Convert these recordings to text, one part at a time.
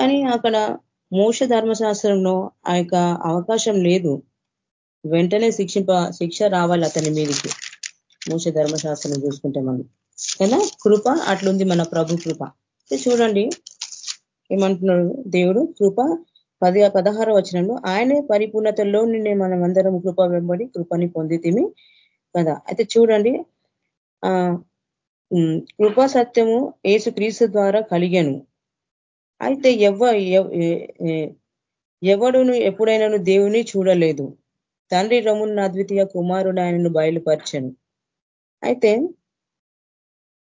కానీ అక్కడ మోష ధర్మశాస్త్రంలో ఆ యొక్క అవకాశం లేదు. వెంటనే శిక్షింప శిక్ష రావాలి అతని మీదకి. మోస ధర్మశాస్త్రం చూసుకుంటే మనం. కదా? కృప అట్లుంది మన ప్రభు కృప. చూడండి. ఏమంటున్నాడు దేవుడు? కృప పది పదహారు వచనంలో ఆయనే పరిపూర్ణతల్లో నిన్నే మనం అందరం కృప వెంబడి కృపని పొందితిమి కదా? అయితే చూడండి. ఆ కృపా సత్యము ఏసు క్రీస్తు ద్వారా కలిగాను. అయితే ఎవ ఎవడును ఎప్పుడైనాను దేవుని చూడలేదు. తండ్రి రమున్న అద్వితీయ కుమారుడు ఆయనను బయలుపరచను. అయితే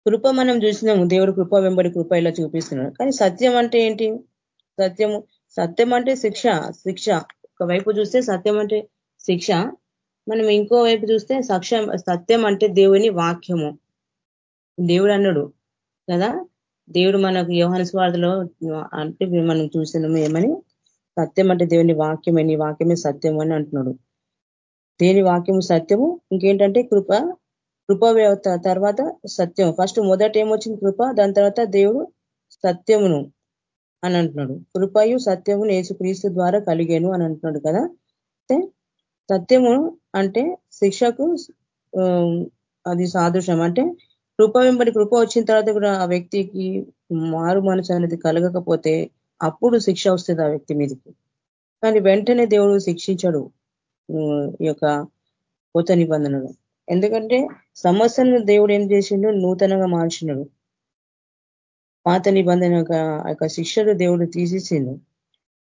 కృప మనం చూసినాము. దేవుడు కృప వెంబడి కృప ఇలా చూపిస్తున్నాడు. కానీ సత్యం అంటే ఏంటి? సత్యము సత్యం అంటే శిక్ష శిక్ష. ఒకవైపు చూస్తే సత్యం అంటే శిక్ష. మనం ఇంకో వైపు చూస్తే సక్ష సత్యం అంటే దేవుని వాక్యము. దేవుడు అన్నాడు కదా? దేవుడు మనకు యోహన స్వార్థలో అంటే మనం చూసినాము ఏమని? సత్యం అంటే దేవుని వాక్యమే నీ వాక్యమే సత్యం అని అంటున్నాడు. దేని వాక్యము సత్యము ఇంకేంటంటే కృప కృప తర్వాత సత్యం ఫస్ట్ మొదట ఏమొచ్చింది కృప? దాని తర్వాత దేవుడు సత్యమును అని అంటున్నాడు. కృపయు సత్యము క్రీస్తు ద్వారా కలిగాను అని అంటున్నాడు కదా? అయితే సత్యము అంటే శిక్షకు అది సాదృశ్యం. అంటే కృప వెంబడి కృప వచ్చిన తర్వాత కూడా ఆ వ్యక్తికి మారు మనసు అనేది కలగకపోతే అప్పుడు శిక్ష వస్తుంది ఆ వ్యక్తి మీదకి. కానీ వెంటనే దేవుడు శిక్షించడు ఈ యొక్క కొత్త నిబంధనలు. ఎందుకంటే సమస్యను దేవుడు ఏం చేసిండు? నూతనంగా మార్చినడు. పాత నిబంధన యొక్క శిక్షలు దేవుడు తీసేసిండు.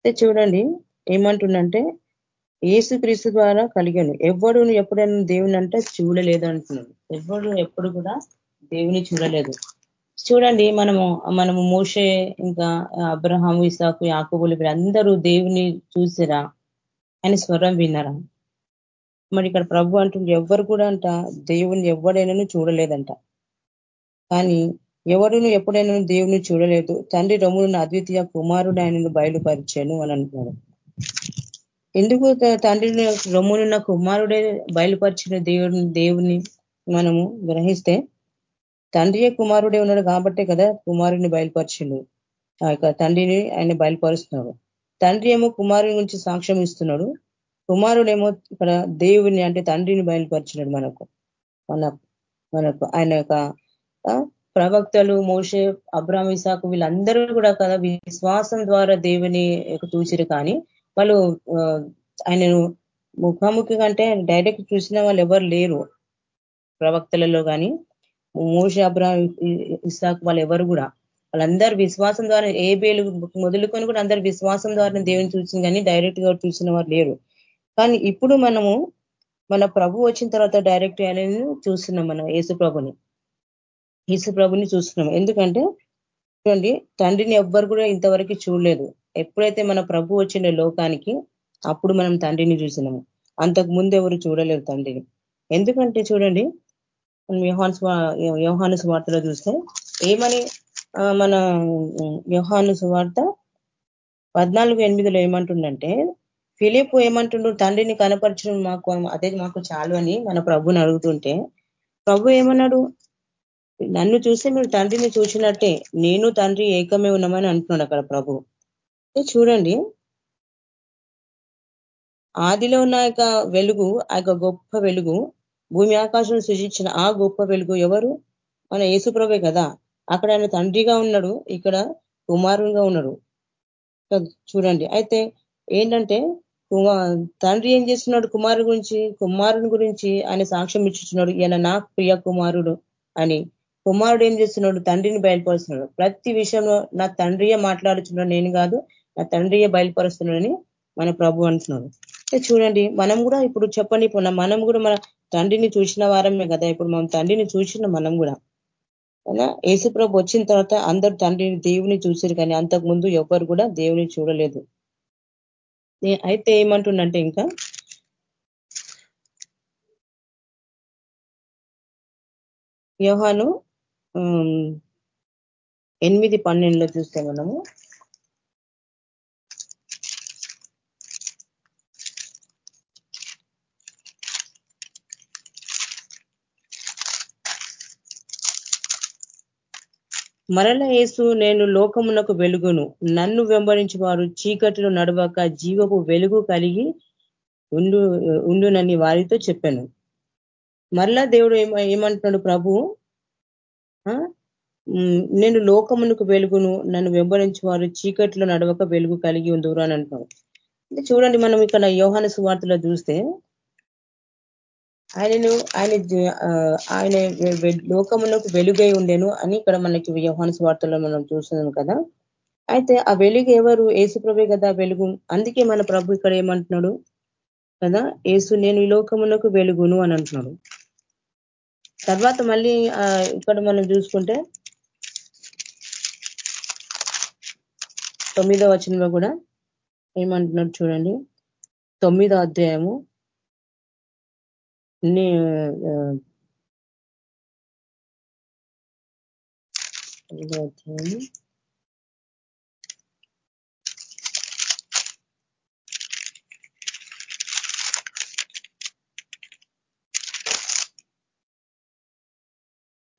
చూడండి ఏమంటుండంటే ఏసు ద్వారా కలిగాను. ఎవడు ఎప్పుడైనా దేవుని అంటే చూడలేదు అంటున్నాడు. ఎవడు ఎప్పుడు కూడా దేవుని చూడలేదు. చూడండి మనము మనము మోషే ఇంకా అబ్రహాం ఇసాకు యాకబులు అందరూ దేవుని చూసిరా అని స్వరం విన్నారా? మరి ఇక్కడ ప్రభు అంటుంది ఎవరు కూడా అంట దేవుని ఎవడైనా చూడలేదంట. కానీ ఎవరును ఎప్పుడైనా దేవుని చూడలేదు. తండ్రి రమును అద్వితీయ కుమారుడు ఆయనను బయలుపరిచాను అని అంటున్నాడు. ఎందుకు తండ్రిని రొమ్మునున్న కుమారుడే బయలుపరిచిన దేవుని దేవుని మనము గ్రహిస్తే తండ్రియే కుమారుడే ఉన్నాడు కాబట్టే కదా కుమారుడిని బయలుపరిచిండు. ఆ యొక్క తండ్రిని ఆయన బయలుపరుస్తున్నాడు. తండ్రి ఏమో కుమారుని గురించి సాక్ష్యం ఇస్తున్నాడు. కుమారుడేమో ఇక్కడ దేవుని అంటే తండ్రిని బయలుపరిచినాడు మనకు. మన మనకు ఆయన యొక్క ప్రవక్తలు మోషే అబ్రామ్ ఇసాకు వీళ్ళందరూ కూడా కదా విశ్వాసం ద్వారా దేవుని చూసిరు కానీ వాళ్ళు ఆయనను ముఖాముఖి కంటే డైరెక్ట్ చూసిన వాళ్ళు ఎవరు లేరు. ప్రవక్తలలో కానీ మోష అబ్రా ఇసాక్ వాళ్ళు ఎవరు కూడా వాళ్ళందరూ విశ్వాసం ద్వారా ఏ బేలు మొదలుకొని కూడా అందరు విశ్వాసం ద్వారా దేవుని చూసింది కానీ డైరెక్ట్గా చూసిన వారు లేరు. కానీ ఇప్పుడు మనము మన ప్రభు వచ్చిన తర్వాత డైరెక్ట్ అనేది చూస్తున్నాం మనం యేసు ప్రభుని. యేసు ప్రభుని చూస్తున్నాం. ఎందుకంటే చూడండి తండ్రిని ఎవ్వరు కూడా ఇంతవరకు చూడలేదు. ఎప్పుడైతే మన ప్రభు వచ్చిన లోకానికి అప్పుడు మనం తండ్రిని చూసినాము. అంతకు ముందు ఎవరు చూడలేరు తండ్రిని. ఎందుకంటే చూడండి వ్యవహాను వ్యవహాను సువార్తలో చూస్తే ఏమని మన వ్యవహాను వార్త పద్నాలుగు ఎనిమిదిలో ఏమంటుండంటే ఫిలిప్ ఏమంటుండ్రు తండ్రిని కనపరచడం మాకు అదే మాకు చాలు అని మన ప్రభుని అడుగుతుంటే ప్రభు ఏమన్నాడు? నన్ను చూస్తే మీరు తండ్రిని చూసినట్టే నేను తండ్రి ఏకమే ఉన్నామని అంటున్నాడు అక్కడ ప్రభు. చూడండి. ఆదిలో ఉన్న యొక్క వెలుగు ఆ గొప్ప వెలుగు భూమి ఆకాశం సృజించిన ఆ గొప్ప వెలుగు ఎవరు? మన యేసుప్రభే కదా. అక్కడ ఆయన తండ్రిగా ఉన్నాడు. ఇక్కడ కుమారునిగా ఉన్నాడు. చూడండి. అయితే ఏంటంటే తండ్రి ఏం చేస్తున్నాడు? కుమారు గురించి కుమారుని గురించి ఆయన సాక్ష్యం ఇచ్చుతున్నాడు ఈయన నా ప్రియ కుమారుడు అని. కుమారుడు ఏం చేస్తున్నాడు? తండ్రిని బయలుపరుస్తున్నాడు. ప్రతి విషయంలో నా తండ్రియే మాట్లాడుతున్నాడు నేను కాదు నా తండ్రియే బయలుపరుస్తున్నాడని మన ప్రభు అంటున్నాడు. చూడండి మనం కూడా ఇప్పుడు చెప్పండి. మనం కూడా మన తండ్రిని చూసిన వారమే కదా. ఇప్పుడు మనం తండ్రిని చూసిన మనం కూడా. అయినా యేసుప్రభు వచ్చిన తర్వాత అందరు తండ్రిని దేవుని చూసారు కానీ అంతకు ముందు ఎవరు కూడా దేవుని చూడలేదు. అయితే ఏమంటుండంటే ఇంకా? యోహాను ఎనిమిది పన్నెండులో చూస్తే మనము. మరల యేసు నేను లోకమునకు వెలుగును. నన్ను వెంబడించి వారు చీకటిలో నడవక జీవపు వెలుగు కలిగి ఉండు ఉండునని వారితో చెప్పాను. మరలా దేవుడు ఏమంటున్నాడు ప్రభు? నేను లోకమునకు వెలుగును నన్ను వెంబడించి వారు చీకటిలో నడవక వెలుగు కలిగి ఉందరు అని అంటున్నాడు. చూడండి మనం ఇక్కడ యోహాన సువార్తలో చూస్తే ఆయనను ఆయన ఆయన లోకమునకు వెలుగై ఉండేను అని ఇక్కడ మనకి వ్యవహాన్స్ వార్తల్లో మనం చూస్తున్నాం కదా. అయితే ఆ వెలుగు ఎవరు? ఏసుప్రభే కదా వెలుగు. అందుకే మన ప్రభు ఇక్కడ ఏమంటున్నాడు కదా? ఏసు నేను ఈ లోకమునకు వెలుగును అని అంటున్నాడు. తర్వాత మళ్ళీ ఇక్కడ మనం చూసుకుంటే తొమ్మిదో వచనంలో కూడా ఏమంటున్నాడు చూడండి. తొమ్మిదో అధ్యాయము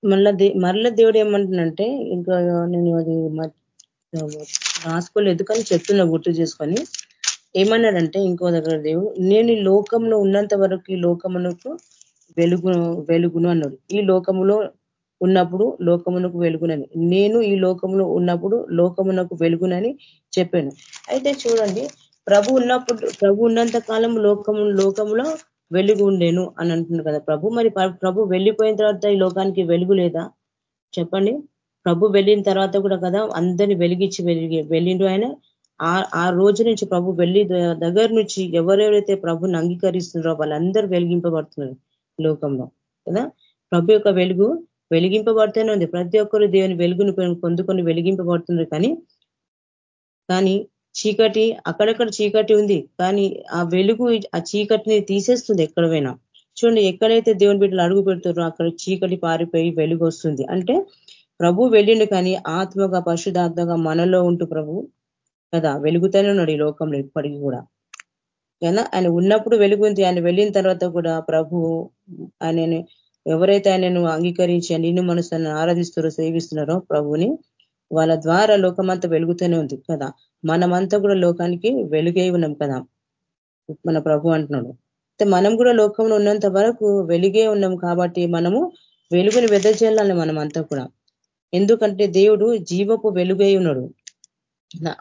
మళ్ళా మరల దేవుడు ఏమంటున్నంటే ఇంకా నేను అది రాసుకోలేదు కానీ చెప్తున్నా గుర్తు చేసుకొని. ఏమన్నాడంటే ఇంకో దగ్గర దేవుడు నేను ఈ లోకంలో ఉన్నంత వరకు ఈ లోకమునకు వెలుగు వెలుగును అన్నాడు. ఈ లోకములో ఉన్నప్పుడు లోకమునకు వెలుగునని. నేను ఈ లోకంలో ఉన్నప్పుడు లోకమునకు వెలుగునని చెప్పాను. అయితే చూడండి ప్రభు ఉన్నప్పుడు ప్రభు ఉన్నంత కాలం లోకము లోకంలో వెలుగు ఉండేను అని అంటున్నారు కదా ప్రభు. మరి ప్రభు వెళ్ళిపోయిన తర్వాత ఈ లోకానికి వెలుగు లేదా? చెప్పండి. ప్రభు వెళ్ళిన తర్వాత కూడా కదా అందరిని వెలిగించి వెలిగి వెళ్ళిండు ఆయన. ఆ రోజు నుంచి ప్రభు వెళ్ళి దగ్గర నుంచి ఎవరెవరైతే ప్రభుని అంగీకరిస్తున్నారో వాళ్ళందరూ వెలిగింపబడుతున్నారు లోకంలో కదా? ప్రభు యొక్క వెలుగు వెలిగింపబడుతూనే ఉంది. ప్రతి ఒక్కరు దేవుని వెలుగును పొందుకొని వెలిగింపబడుతున్నారు కానీ కానీ చీకటి అక్కడక్కడ చీకటి ఉంది కానీ ఆ వెలుగు ఆ చీకటిని తీసేస్తుంది ఎక్కడైనా. చూడండి ఎక్కడైతే దేవుని బిడ్డలు అడుగు పెడుతారో అక్కడ చీకటి పారిపోయి వెలుగు వస్తుంది అంటే ప్రభు వెళ్ళిండు కానీ ఆత్మగా పరిశుధాత్మగా మనలో ఉంటూ ప్రభు కదా వెలుగుతూనే ఉన్నాడు ఈ లోకంలో ఇప్పటికీ కూడా. కదా ఆయన ఉన్నప్పుడు వెలుగుంది ఆయన వెళ్ళిన తర్వాత కూడా ప్రభు ఆయనని ఎవరైతే ఆయనను అంగీకరించి నిన్ను మనసును ఆరాధిస్తారో సేవిస్తున్నారో ప్రభుని వాళ్ళ ద్వారా లోకమంతా వెలుగుతూనే ఉంది కదా. మనమంతా కూడా లోకానికి వెలుగై ఉన్నాం కదా మన ప్రభు అంటున్నాడు. మనం కూడా లోకంలో ఉన్నంత వరకు వెలుగే ఉన్నాం కాబట్టి మనము వెలుగుని వెదజల్లాలి మనం అంతా కూడా. ఎందుకంటే దేవుడు జీవపు వెలుగై ఉన్నాడు.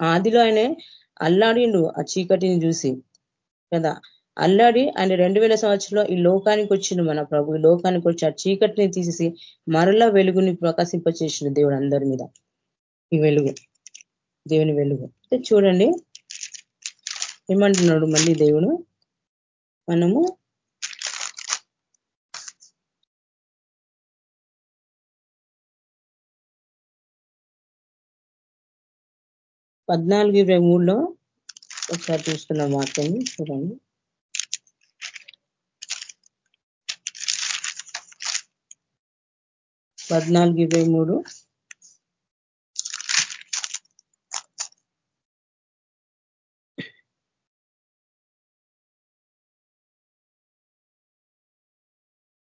ఆదిలో ఆయన అల్లాడిండు ఆ చీకటిని చూసి. కదా? అల్లాడి ఆయన రెండు వేల సంవత్సరంలో ఈ లోకానికి వచ్చిండు మన ప్రభు. ఈ లోకానికి వచ్చి ఆ చీకటిని తీసేసి మరలా వెలుగుని ప్రకాశింపచేసిండు దేవుడు అందరి మీద. ఈ వెలుగు. దేవుని వెలుగు. చూడండి. ఏమంటున్నాడు మళ్ళీ దేవుడు? మనము పద్నాలుగు ఇరవై మూడులో ఒకసారి చూస్తున్న వాక్యాన్ని చూడండి. పద్నాలుగు ఇరవై మూడు.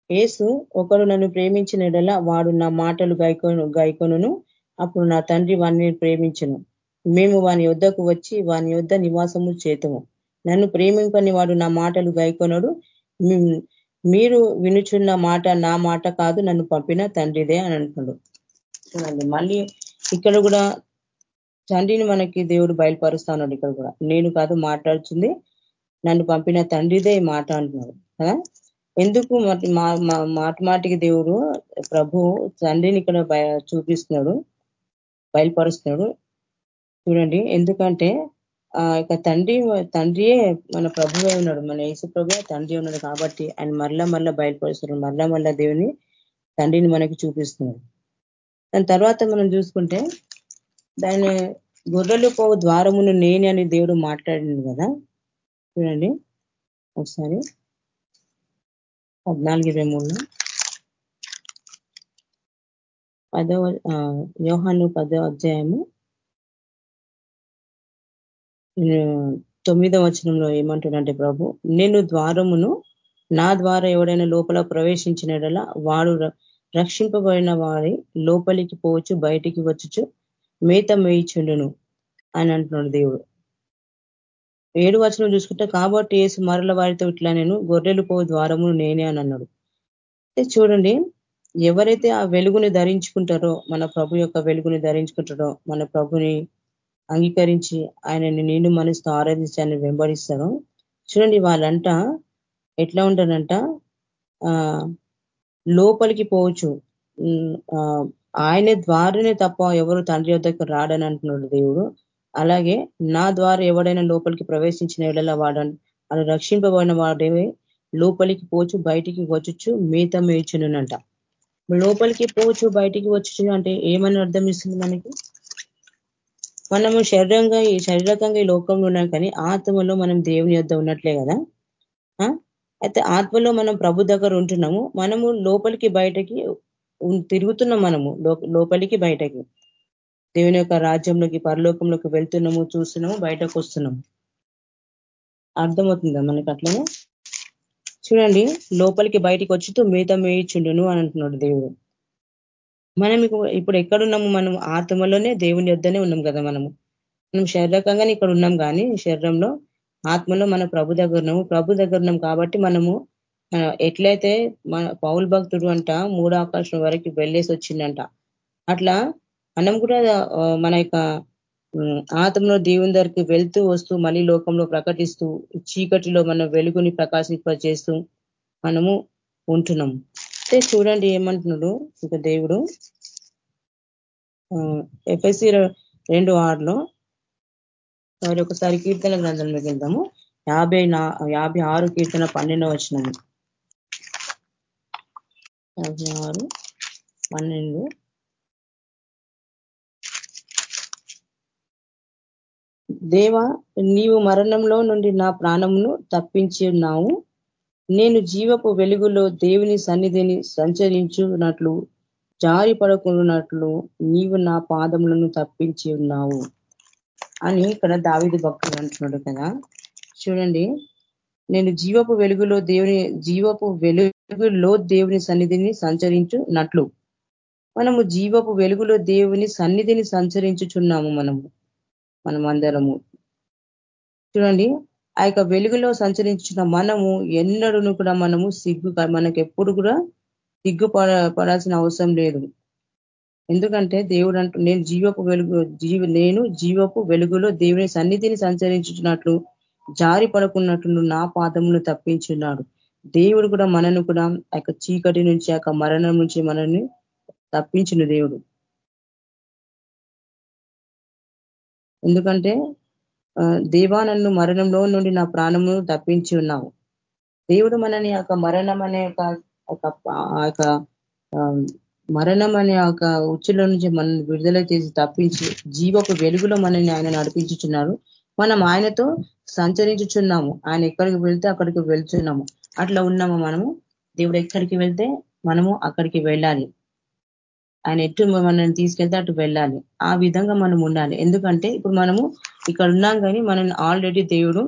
ఏసు ఒకడు నన్ను ప్రేమించిన వాడు నా మాటలు గాయకొను గైకొను అప్పుడు నా తండ్రి వాణ్ణి ప్రేమించను. మేము వాని యుద్ధకు వచ్చి వాని యుద్ధ నివాసము చేతము. నన్ను ప్రేమింపని వాడు నా మాటలు గైకొనడు. మీరు వినుచున్న మాట నా మాట కాదు నన్ను పంపిన తండ్రిదే అని అంటున్నాడు చూడండి మళ్ళీ ఇక్కడ కూడా తండ్రిని మనకి దేవుడు బయలుపరుస్తున్నాడు ఇక్కడ కూడా. నేను కాదు మాట్లాడుతుంది నన్ను పంపిన తండ్రిదే మాట అంటున్నాడు. కదా? ఎందుకు మాట మాటికి దేవుడు ప్రభు తండ్రిని ఇక్కడ చూపిస్తున్నాడు బయలుపరుస్తున్నాడు. చూడండి. ఎందుకంటే ఆ యొక్క తండ్రి తండ్రియే మన ప్రభువే ఉన్నాడు. మన యేసు ప్రభు తండ్రి ఉన్నాడు కాబట్టి ఆయన మరలా మరలా బయలుపరుస్తున్నాడు మరలా మరలా దేవుని తండ్రిని మనకి చూపిస్తున్నాడు. దాని తర్వాత మనం చూసుకుంటే దాని గొర్రెలు పోవు ద్వారమును నేనే అని దేవుడు మాట్లాడింది కదా. చూడండి. ఒకసారి. పద్నాలుగు ఇరవై మూడులో. పదో యోహాను పదో అధ్యాయము తొమ్మిదవ వచనంలో ఏమంటున్నాడంటే ప్రభు నేను ద్వారమును నా ద్వారా ఎవడైనా లోపల ప్రవేశించినడలా వాడు రక్షింపబడిన వారి లోపలికి పోవచ్చు బయటికి వచ్చుచు మేత మేయిచుండును అని అంటున్నాడు దేవుడు. ఏడు వచనం చూసుకుంటే కాబట్టి ఏసు మరల వారితో ఇట్లా నేను గొర్రెలు పో ద్వారము నేనే అని అన్నాడు. చూడండి ఎవరైతే ఆ వెలుగుని ధరించుకుంటారో మన ప్రభు యొక్క వెలుగుని ధరించుకుంటారో మన ప్రభుని అంగీకరించి ఆయనని నేను మనసుతో ఆరాధించి ఆయన వెంబడిస్తారు చూడండి వాళ్ళంట ఎట్లా ఉంటారంట? లోపలికి పోవచ్చు. ఆయన ద్వారానే తప్ప ఎవరు తండ్రి వద్దకు రాడని అంటున్నాడు దేవుడు. అలాగే నా ద్వారా ఎవడైనా లోపలికి ప్రవేశించిన ఎడలా వాడని అలా రక్షింపబడిన వాడే లోపలికి పోచు బయటికి వచ్చుచు మీత మేచునునంట. లోపలికి పోవచ్చు బయటికి వచ్చు అంటే ఏమని అర్థం ఇస్తుంది మనకి? మనము శరీరంగా ఈ శారీరకంగా ఈ లోకంలో ఉన్నాం కానీ ఆత్మలో మనం దేవుని యొద్ ఉన్నట్లే కదా? అయితే ఆత్మలో మనం ప్రభు దగ్గర ఉంటున్నాము. మనము లోపలికి బయటకి తిరుగుతున్నాం మనము. లోపలికి బయటకి. దేవుని యొక్క రాజ్యంలోకి పరలోకంలోకి వెళ్తున్నాము చూస్తున్నాము బయటకు వస్తున్నాము. అర్థమవుతుందా మనకి అట్లనే? చూడండి లోపలికి బయటికి వచ్చుతూ మిగతా మేయిచుండును అని అంటున్నాడు దేవుడు. మనం ఇప్పుడు ఎక్కడున్నాము మనం? ఆత్మలోనే దేవుని యొద్దనే ఉన్నాం కదా మనము. మనం శరీరకంగానే ఇక్కడ ఉన్నాం కానీ శరీరంలో ఆత్మలో మన ప్రభు దగ్గర ఉన్నాము. ప్రభు దగ్గర ఉన్నాం కాబట్టి మనము ఎట్లయితే మన పౌల్ భక్తుడు అంట మూడో ఆకాశం వరకు వెళ్ళేసి వచ్చిందంట అట్లా మనం కూడా మన యొక్క ఆత్మలో దేవుని దగ్గరికి వెళ్తూ వస్తూ మళ్ళీ లోకంలో ప్రకటిస్తూ చీకటిలో మనం వెలుగుని ప్రకాశింపజేస్తూ మనము ఉంటున్నాము అయితే చూడండి ఏమంటున్నాడు ఇక దేవుడు? ఎఫ్ఎస్సి రెండు ఆరులో మరి ఒకసారి కీర్తన గ్రంథంలోకి వెళ్దాము. యాభై నా యాభై ఆరు కీర్తన పన్నెండు వచ్చినాము యాభై ఆరు పన్నెండు. దేవ నీవు మరణంలో నుండి నా ప్రాణమును తప్పించి ఉన్నావు నేను జీవపు వెలుగులో దేవుని సన్నిధిని సంచరించున్నట్లు జారి పడకున్నట్లు నీవు నా పాదములను తప్పించి ఉన్నావు అని ఇక్కడ దావిది భక్తులు అంటున్నాడు కదా. చూడండి నేను జీవపు వెలుగులో దేవుని జీవపు వెలుగులో దేవుని సన్నిధిని సంచరించున్నట్లు మనము జీవపు వెలుగులో దేవుని సన్నిధిని సంచరించుచున్నాము మనము మనం అందరము చూడండి ఆ యొక్క వెలుగులో సంచరించిన మనము ఎన్నడూను కూడా మనము సిగ్గు మనకు ఎప్పుడు కూడా సిగ్గు పడాల్సిన అవసరం లేదు. ఎందుకంటే దేవుడు అంటూ నేను జీవపు వెలుగు జీవ నేను జీవపు వెలుగులో దేవుని సన్నిధిని సంచరించున్నట్లు జారి పడుకున్నట్లు నా పాదమును తప్పించున్నాడు. దేవుడు కూడా మనను కూడా ఆ చీకటి నుంచి ఆ మరణం నుంచి మనల్ని తప్పించిన దేవుడు. ఎందుకంటే దేవా నన్ను మరణంలో నుండి నా ప్రాణమును తప్పించి ఉన్నావు. దేవుడు మనని యొక్క మరణం అనే యొక్క మరణం అనే ఒక ఉచ్చుల నుంచి మనల్ని విడుదల చేసి తప్పించి జీవపు వెలుగులో మనల్ని ఆయన నడిపించుచున్నారు. మనం ఆయనతో సంచరించుచున్నాము. ఆయన ఎక్కడికి వెళ్తే అక్కడికి వెళ్తున్నాము. అట్లా ఉన్నాము మనము. దేవుడు ఎక్కడికి వెళ్తే మనము అక్కడికి వెళ్ళాలి. ఆయన ఎటు మనల్ని తీసుకెళ్తే అటు వెళ్ళాలి. ఆ విధంగా మనం ఉండాలి. ఎందుకంటే ఇప్పుడు మనము ఇక్కడ ఉన్నాం కానీ మనల్ని ఆల్రెడీ దేవుడు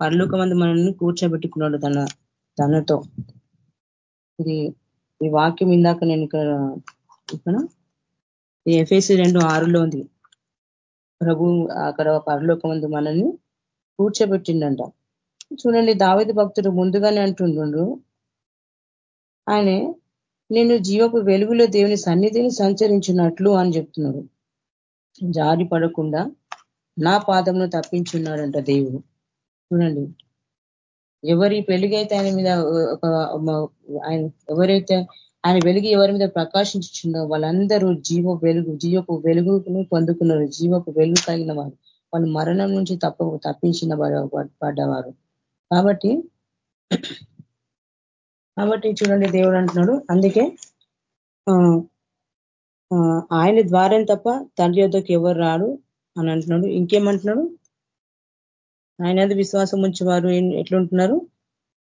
పర్లోక మంది మనల్ని కూర్చోబెట్టుకున్నాడు తన తనతో. ఇది ఈ వాక్యం ఇందాక నేను ఇక్కడ ఇక్కడ ఎఫ్ఎసి రెండు ఆరులో ఉంది. ప్రభు అక్కడ పరలోక మంది మనల్ని కూర్చోబెట్టిండంట. చూడండి దావేది భక్తుడు ముందుగానే అంటుండు ఆయన నేను జీవపు వెలుగులో దేవుని సన్నిధిని సంచరించినట్లు అని చెప్తున్నాడు. జారి పడకుండా నా పాదంలో తప్పించున్నాడంట దేవుడు. చూడండి. ఎవరి పెళ్ళిగైతే ఆయన మీద ఒక ఆయన ఎవరైతే ఆయన వెలుగు ఎవరి మీద ప్రకాశించుచుండో వాళ్ళందరూ జీవ వెలుగు జీవపు వెలుగును పొందుకున్నారు. జీవపు వెలుగు కలిగిన వారు. వాళ్ళు మరణం నుంచి తప్ప తప్పించిన పడ్డవారు. కాబట్టి కాబట్టి చూడండి దేవుడు అంటున్నాడు. అందుకే ఆయన ద్వారం తప్ప తండ్రి వద్దకు ఎవరు రాడు అని అంటున్నాడు. ఇంకేమంటున్నాడు? ఆయన విశ్వాసం ఉంచేవారు ఎట్లుంటున్నారు?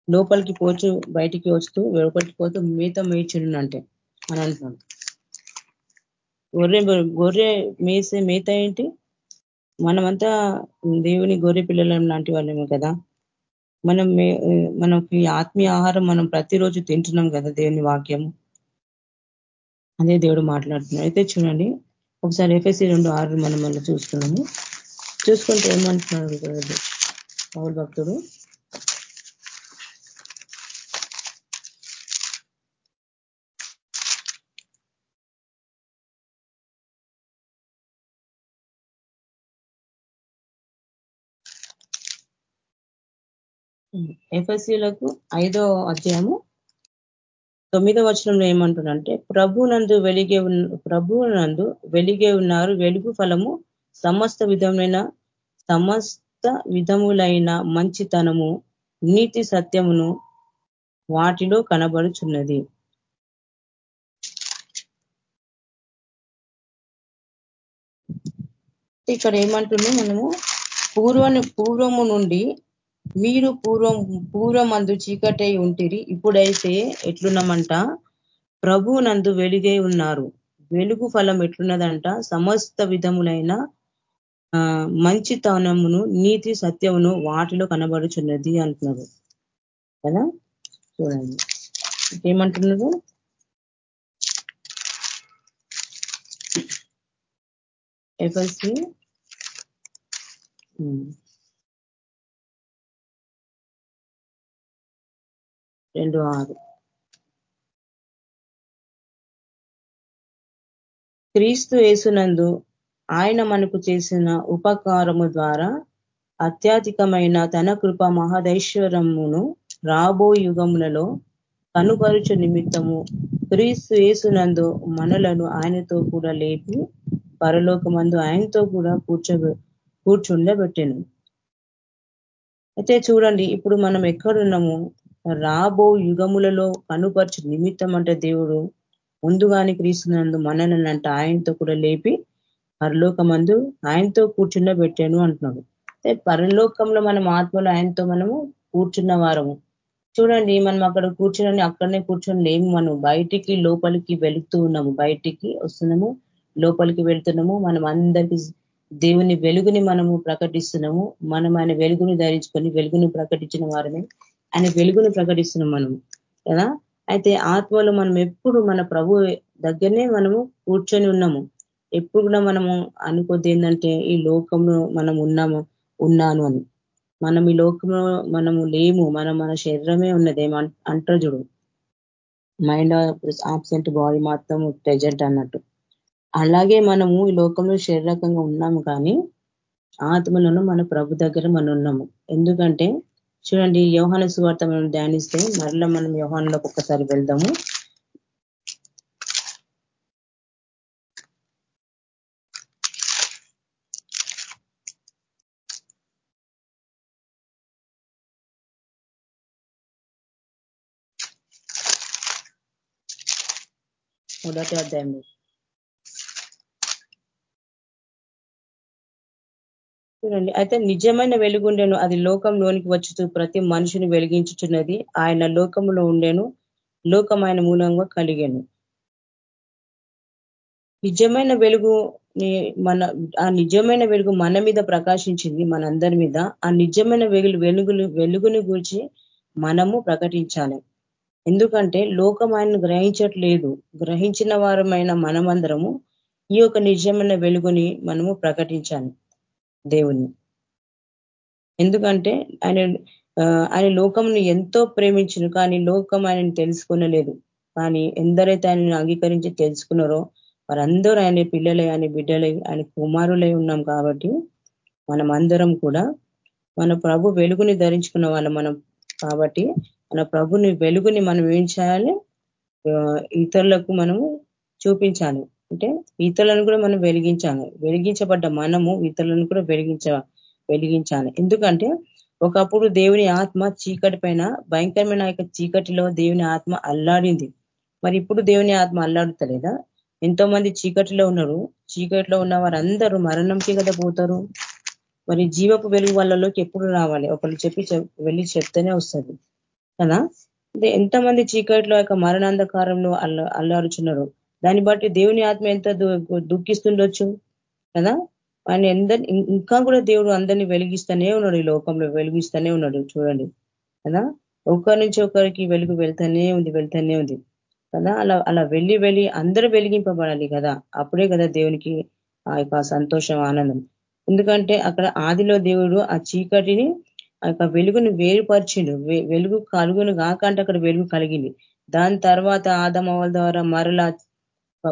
లోపలికి పోచు బయటికి వస్తూ లోపలికి పోతూ మేత మేచుడు అంటే అని అంటున్నాడు. గొర్రె గొర్రె మేసే మేత ఏంటి? మనమంతా దేవుని గొర్రె పిల్లల లాంటి వాళ్ళేమో కదా. మనం మనకి ఆత్మీయ ఆహారం మనం ప్రతిరోజు తింటున్నాం కదా దేవుని వాక్యము. అదే దేవుడు మాట్లాడుతున్నాడు. అయితే చూడండి ఒకసారి ఎఫ్ఎస్సి రెండు ఆరు మనం మళ్ళీ చూసుకున్నాము చూసుకుంటే ఏమంటున్నాడు పౌరు భక్తుడు. ఎఫ్ఎస్సీలకు ఐదో అధ్యాయము తొమ్మిదవ వచనంలో ఏమంటున్నంటే ప్రభు నందు వెలిగే ప్రభు నందు వెలిగే ఉన్నారు వెలుగు ఫలము సమస్త విధమైన సమస్త విధములైన మంచితనము నీతి సత్యమును వాటిలో కనబడుచున్నది. ఇక్కడ ఏమంటున్నాం మనము పూర్వ పూర్వము నుండి మీరు పూర్వం పూర్వమందు చీకటై ఉంటిరి ఇప్పుడైతే ఎట్లున్నామంట? ప్రభు నందు వెలుగై ఉన్నారు. వెలుగు ఫలం ఎట్లున్నదంట? సమస్త విధములైన మంచితనమును నీతి సత్యమును వాటిలో కనబడుచున్నది అంటున్నారు కదా? చూడండి. ఏమంటున్నారు ఎఫ్ఎస్సి? రెండు ఆరు. క్రీస్తు వేసునందు ఆయన మనకు చేసిన ఉపకారము ద్వారా అత్యాధికమైన తన కృప మహదైశ్వరమును రాబో యుగములలో కనుపరుచు నిమిత్తము క్రీస్తు వేసునందు మనలను ఆయనతో కూడా లేపి పరలోకమందు ఆయనతో కూడా కూర్చో కూర్చుండబెట్టాను. అయితే చూడండి ఇప్పుడు మనం ఎక్కడున్నాము? రాబో యుగములలో కనుపరచు నిమిత్తం అంటే దేవుడు ముందుగానే క్రీస్తున్నందు మననంట ఆయనతో కూడా లేపి పరలోకమందు ఆయనతో కూర్చున్న పెట్టాను అంటున్నాడు పరలోకంలో మనం ఆత్మలో ఆయనతో మనము కూర్చున్న వారము. చూడండి మనం అక్కడ కూర్చుని అక్కడనే కూర్చొని లేము మనం. బయటికి లోపలికి వెళుతూ ఉన్నాము. బయటికి వస్తున్నాము లోపలికి వెళ్తున్నాము. మనం అందరికీ దేవుని వెలుగుని మనము ప్రకటిస్తున్నాము. మనం ఆయన వెలుగుని ధరించుకొని వెలుగుని ప్రకటించిన వారమే. ఆయన వెలుగును ప్రకటిస్తున్నాం మనం కదా? అయితే ఆత్మలో మనం ఎప్పుడు మన ప్రభు దగ్గరనే మనము కూర్చొని ఉన్నాము. ఎప్పుడు కూడా మనము అనుకోద్ది ఏంటంటే ఈ లోకంలో మనం ఉన్నాము ఉన్నాను అని. మనం ఈ లోకంలో మనము లేము మనం మన శరీరమే ఉన్నది. అంటారు చూడు. మైండ్ ఆబ్సెంట్ బాడీ మాత్రం ప్రెజెంట్ అన్నట్టు. అలాగే మనము ఈ లోకంలో శరీరకంగా ఉన్నాము కానీ ఆత్మలను మన ప్రభు దగ్గర మనం ఉన్నాము. ఎందుకంటే చూడండి యోహాన సువార్త మనం ధ్యానిస్తే మరలా మనం యోహాన్లోకి ఒక్కసారి వెళ్దాము. మొదటి అధ్యాయంలో చూడండి. అయితే నిజమైన వెలుగుండెను అది లోకంలోనికి వచ్చుతూ ప్రతి మనిషిని వెలిగించుచున్నది. ఆయన లోకంలో ఉండేను లోకం ఆయన మూలంగా కలిగాను. నిజమైన వెలుగు మన ఆ నిజమైన వెలుగు మన మీద ప్రకాశించింది మనందరి మీద. ఆ నిజమైన వెలుగు వెలుగులు వెలుగుని గురించి మనము ప్రకటించాలి. ఎందుకంటే లోకం ఆయన గ్రహించట్లేదు. గ్రహించిన వారమైన మనమందరము ఈ యొక్క నిజమైన వెలుగుని మనము ప్రకటించాలి. దేవుని ఎందుకంటే ఆయన ఆయన లోకంని ఎంతో ప్రేమించను కానీ లోకం ఆయనని తెలుసుకునలేదు. కానీ ఎందరైతే ఆయనను అంగీకరించి తెలుసుకున్నారో వారందరూ ఆయన పిల్లలై ఆయన బిడ్డలై ఆయన కుమారులై ఉన్నాం కాబట్టి మనం అందరం కూడా మన ప్రభు వెలుగుని ధరించుకున్న వాళ్ళం మనం కాబట్టి మన ప్రభుని వెలుగుని మనం ఏం చేయాలి? ఇతరులకు మనము చూపించాలి. అంటే ఇతరులను కూడా మనం వెలిగించాను వెలిగించబడ్డ మనము ఇతరులను కూడా వెలిగించ వెలిగించాలి. ఎందుకంటే ఒకప్పుడు దేవుని ఆత్మ చీకటి పైన భయంకరమైన యొక్క చీకటిలో దేవుని ఆత్మ అల్లాడింది. మరి ఇప్పుడు దేవుని ఆత్మ అల్లాడుతలేదా? ఎంతో మంది చీకటిలో ఉన్నారు. చీకటిలో ఉన్న వారందరూ మరణంకి కదా పోతారు. మరి జీవపు వెలుగు వాళ్ళలోకి ఎప్పుడు రావాలి? ఒకళ్ళు చెప్పి వెళ్ళి చెప్తేనే వస్తుంది. కదా? అంటే ఎంతమంది చీకటిలో యొక్క మరణాంధకారంలో అల్ల అల్లారుచున్నారు దాన్ని బట్టి దేవుని ఆత్మ ఎంత దుఃఖిస్తుండొచ్చు కదా? ఆయన ఎందరి ఇంకా కూడా దేవుడు అందరినీ వెలిగిస్తూనే ఉన్నాడు ఈ లోకంలో వెలిగిస్తూనే ఉన్నాడు చూడండి కదా? ఒకరి నుంచి ఒకరికి వెలుగు వెళ్తానే ఉంది వెళ్తానే ఉంది కదా? అలా అలా వెళ్ళి వెళ్ళి అందరూ వెలిగింపబడాలి కదా? అప్పుడే కదా దేవునికి ఆ యొక్క సంతోషం ఆనందం. ఎందుకంటే అక్కడ ఆదిలో దేవుడు ఆ చీకటిని ఆ యొక్క వెలుగును వేరుపరిచిండు. వెలుగు కలుగును కాకంటే అక్కడ వెలుగు కలిగింది. దాని తర్వాత ఆదమవల ద్వారా మరలా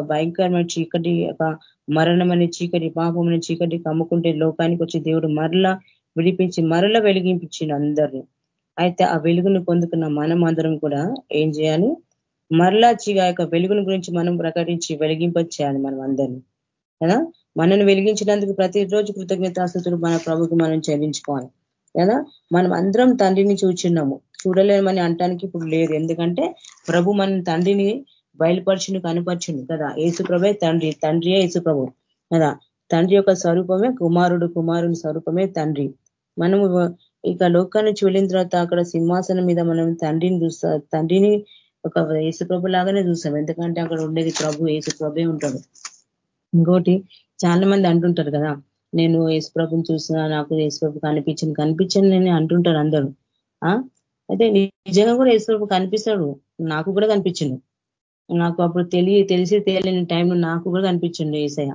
భయంకరమైన చీకటి ఒక మరణమనే చీకటి పాపమనే చీకటి కమ్ముకుంటే లోకానికి వచ్చి దేవుడు మరలా విడిపించి మరలా వెలిగింపించిండు అందరినీ. అయితే ఆ వెలుగును పొందుకున్న మనం అందరం కూడా ఏం చేయాలి? మరలా ఆ యొక్క వెలుగును గురించి మనం ప్రకటించి వెలిగింపచేయాలి మనం అందరినీ. కదా? మనల్ని వెలిగించినందుకు ప్రతిరోజు కృతజ్ఞతాస్తుతులు మన ప్రభుకి మనం చెల్లించుకోవాలి. కదా? మనం అందరం తండ్రిని చూచిన్నాము చూడలేమని అంటానికి ఇప్పుడు లేదు. ఎందుకంటే ప్రభు మన తండ్రిని బయలుపరచును కనపరచును కదా. ప్రభే తండ్రి తండ్రియే ప్రభు కదా. తండ్రి యొక్క స్వరూపమే కుమారుడు కుమారుని స్వరూపమే తండ్రి. మనము ఇక లోకాన్ని చూలిన తర్వాత అక్కడ సింహాసనం మీద మనం తండ్రిని చూస్తా తండ్రిని ఒక ప్రభు లాగానే చూస్తాం. ఎందుకంటే అక్కడ ఉండేది ప్రభు ప్రభుే ఉంటాడు. ఇంకోటి చాలా మంది అంటుంటారు కదా నేను ప్రభుని చూసినా నాకు ప్రభు కనిపించింది కనిపించింది నేను అంటుంటారు అందరూ. అయితే నిజంగా కూడా ప్రభు కనిపిస్తాడు నాకు కూడా కనిపించిండు నాకు అప్పుడు తెలియ తెలిసి తెలియని టైంలో నాకు కూడా కనిపించిండు ఏసయ్య.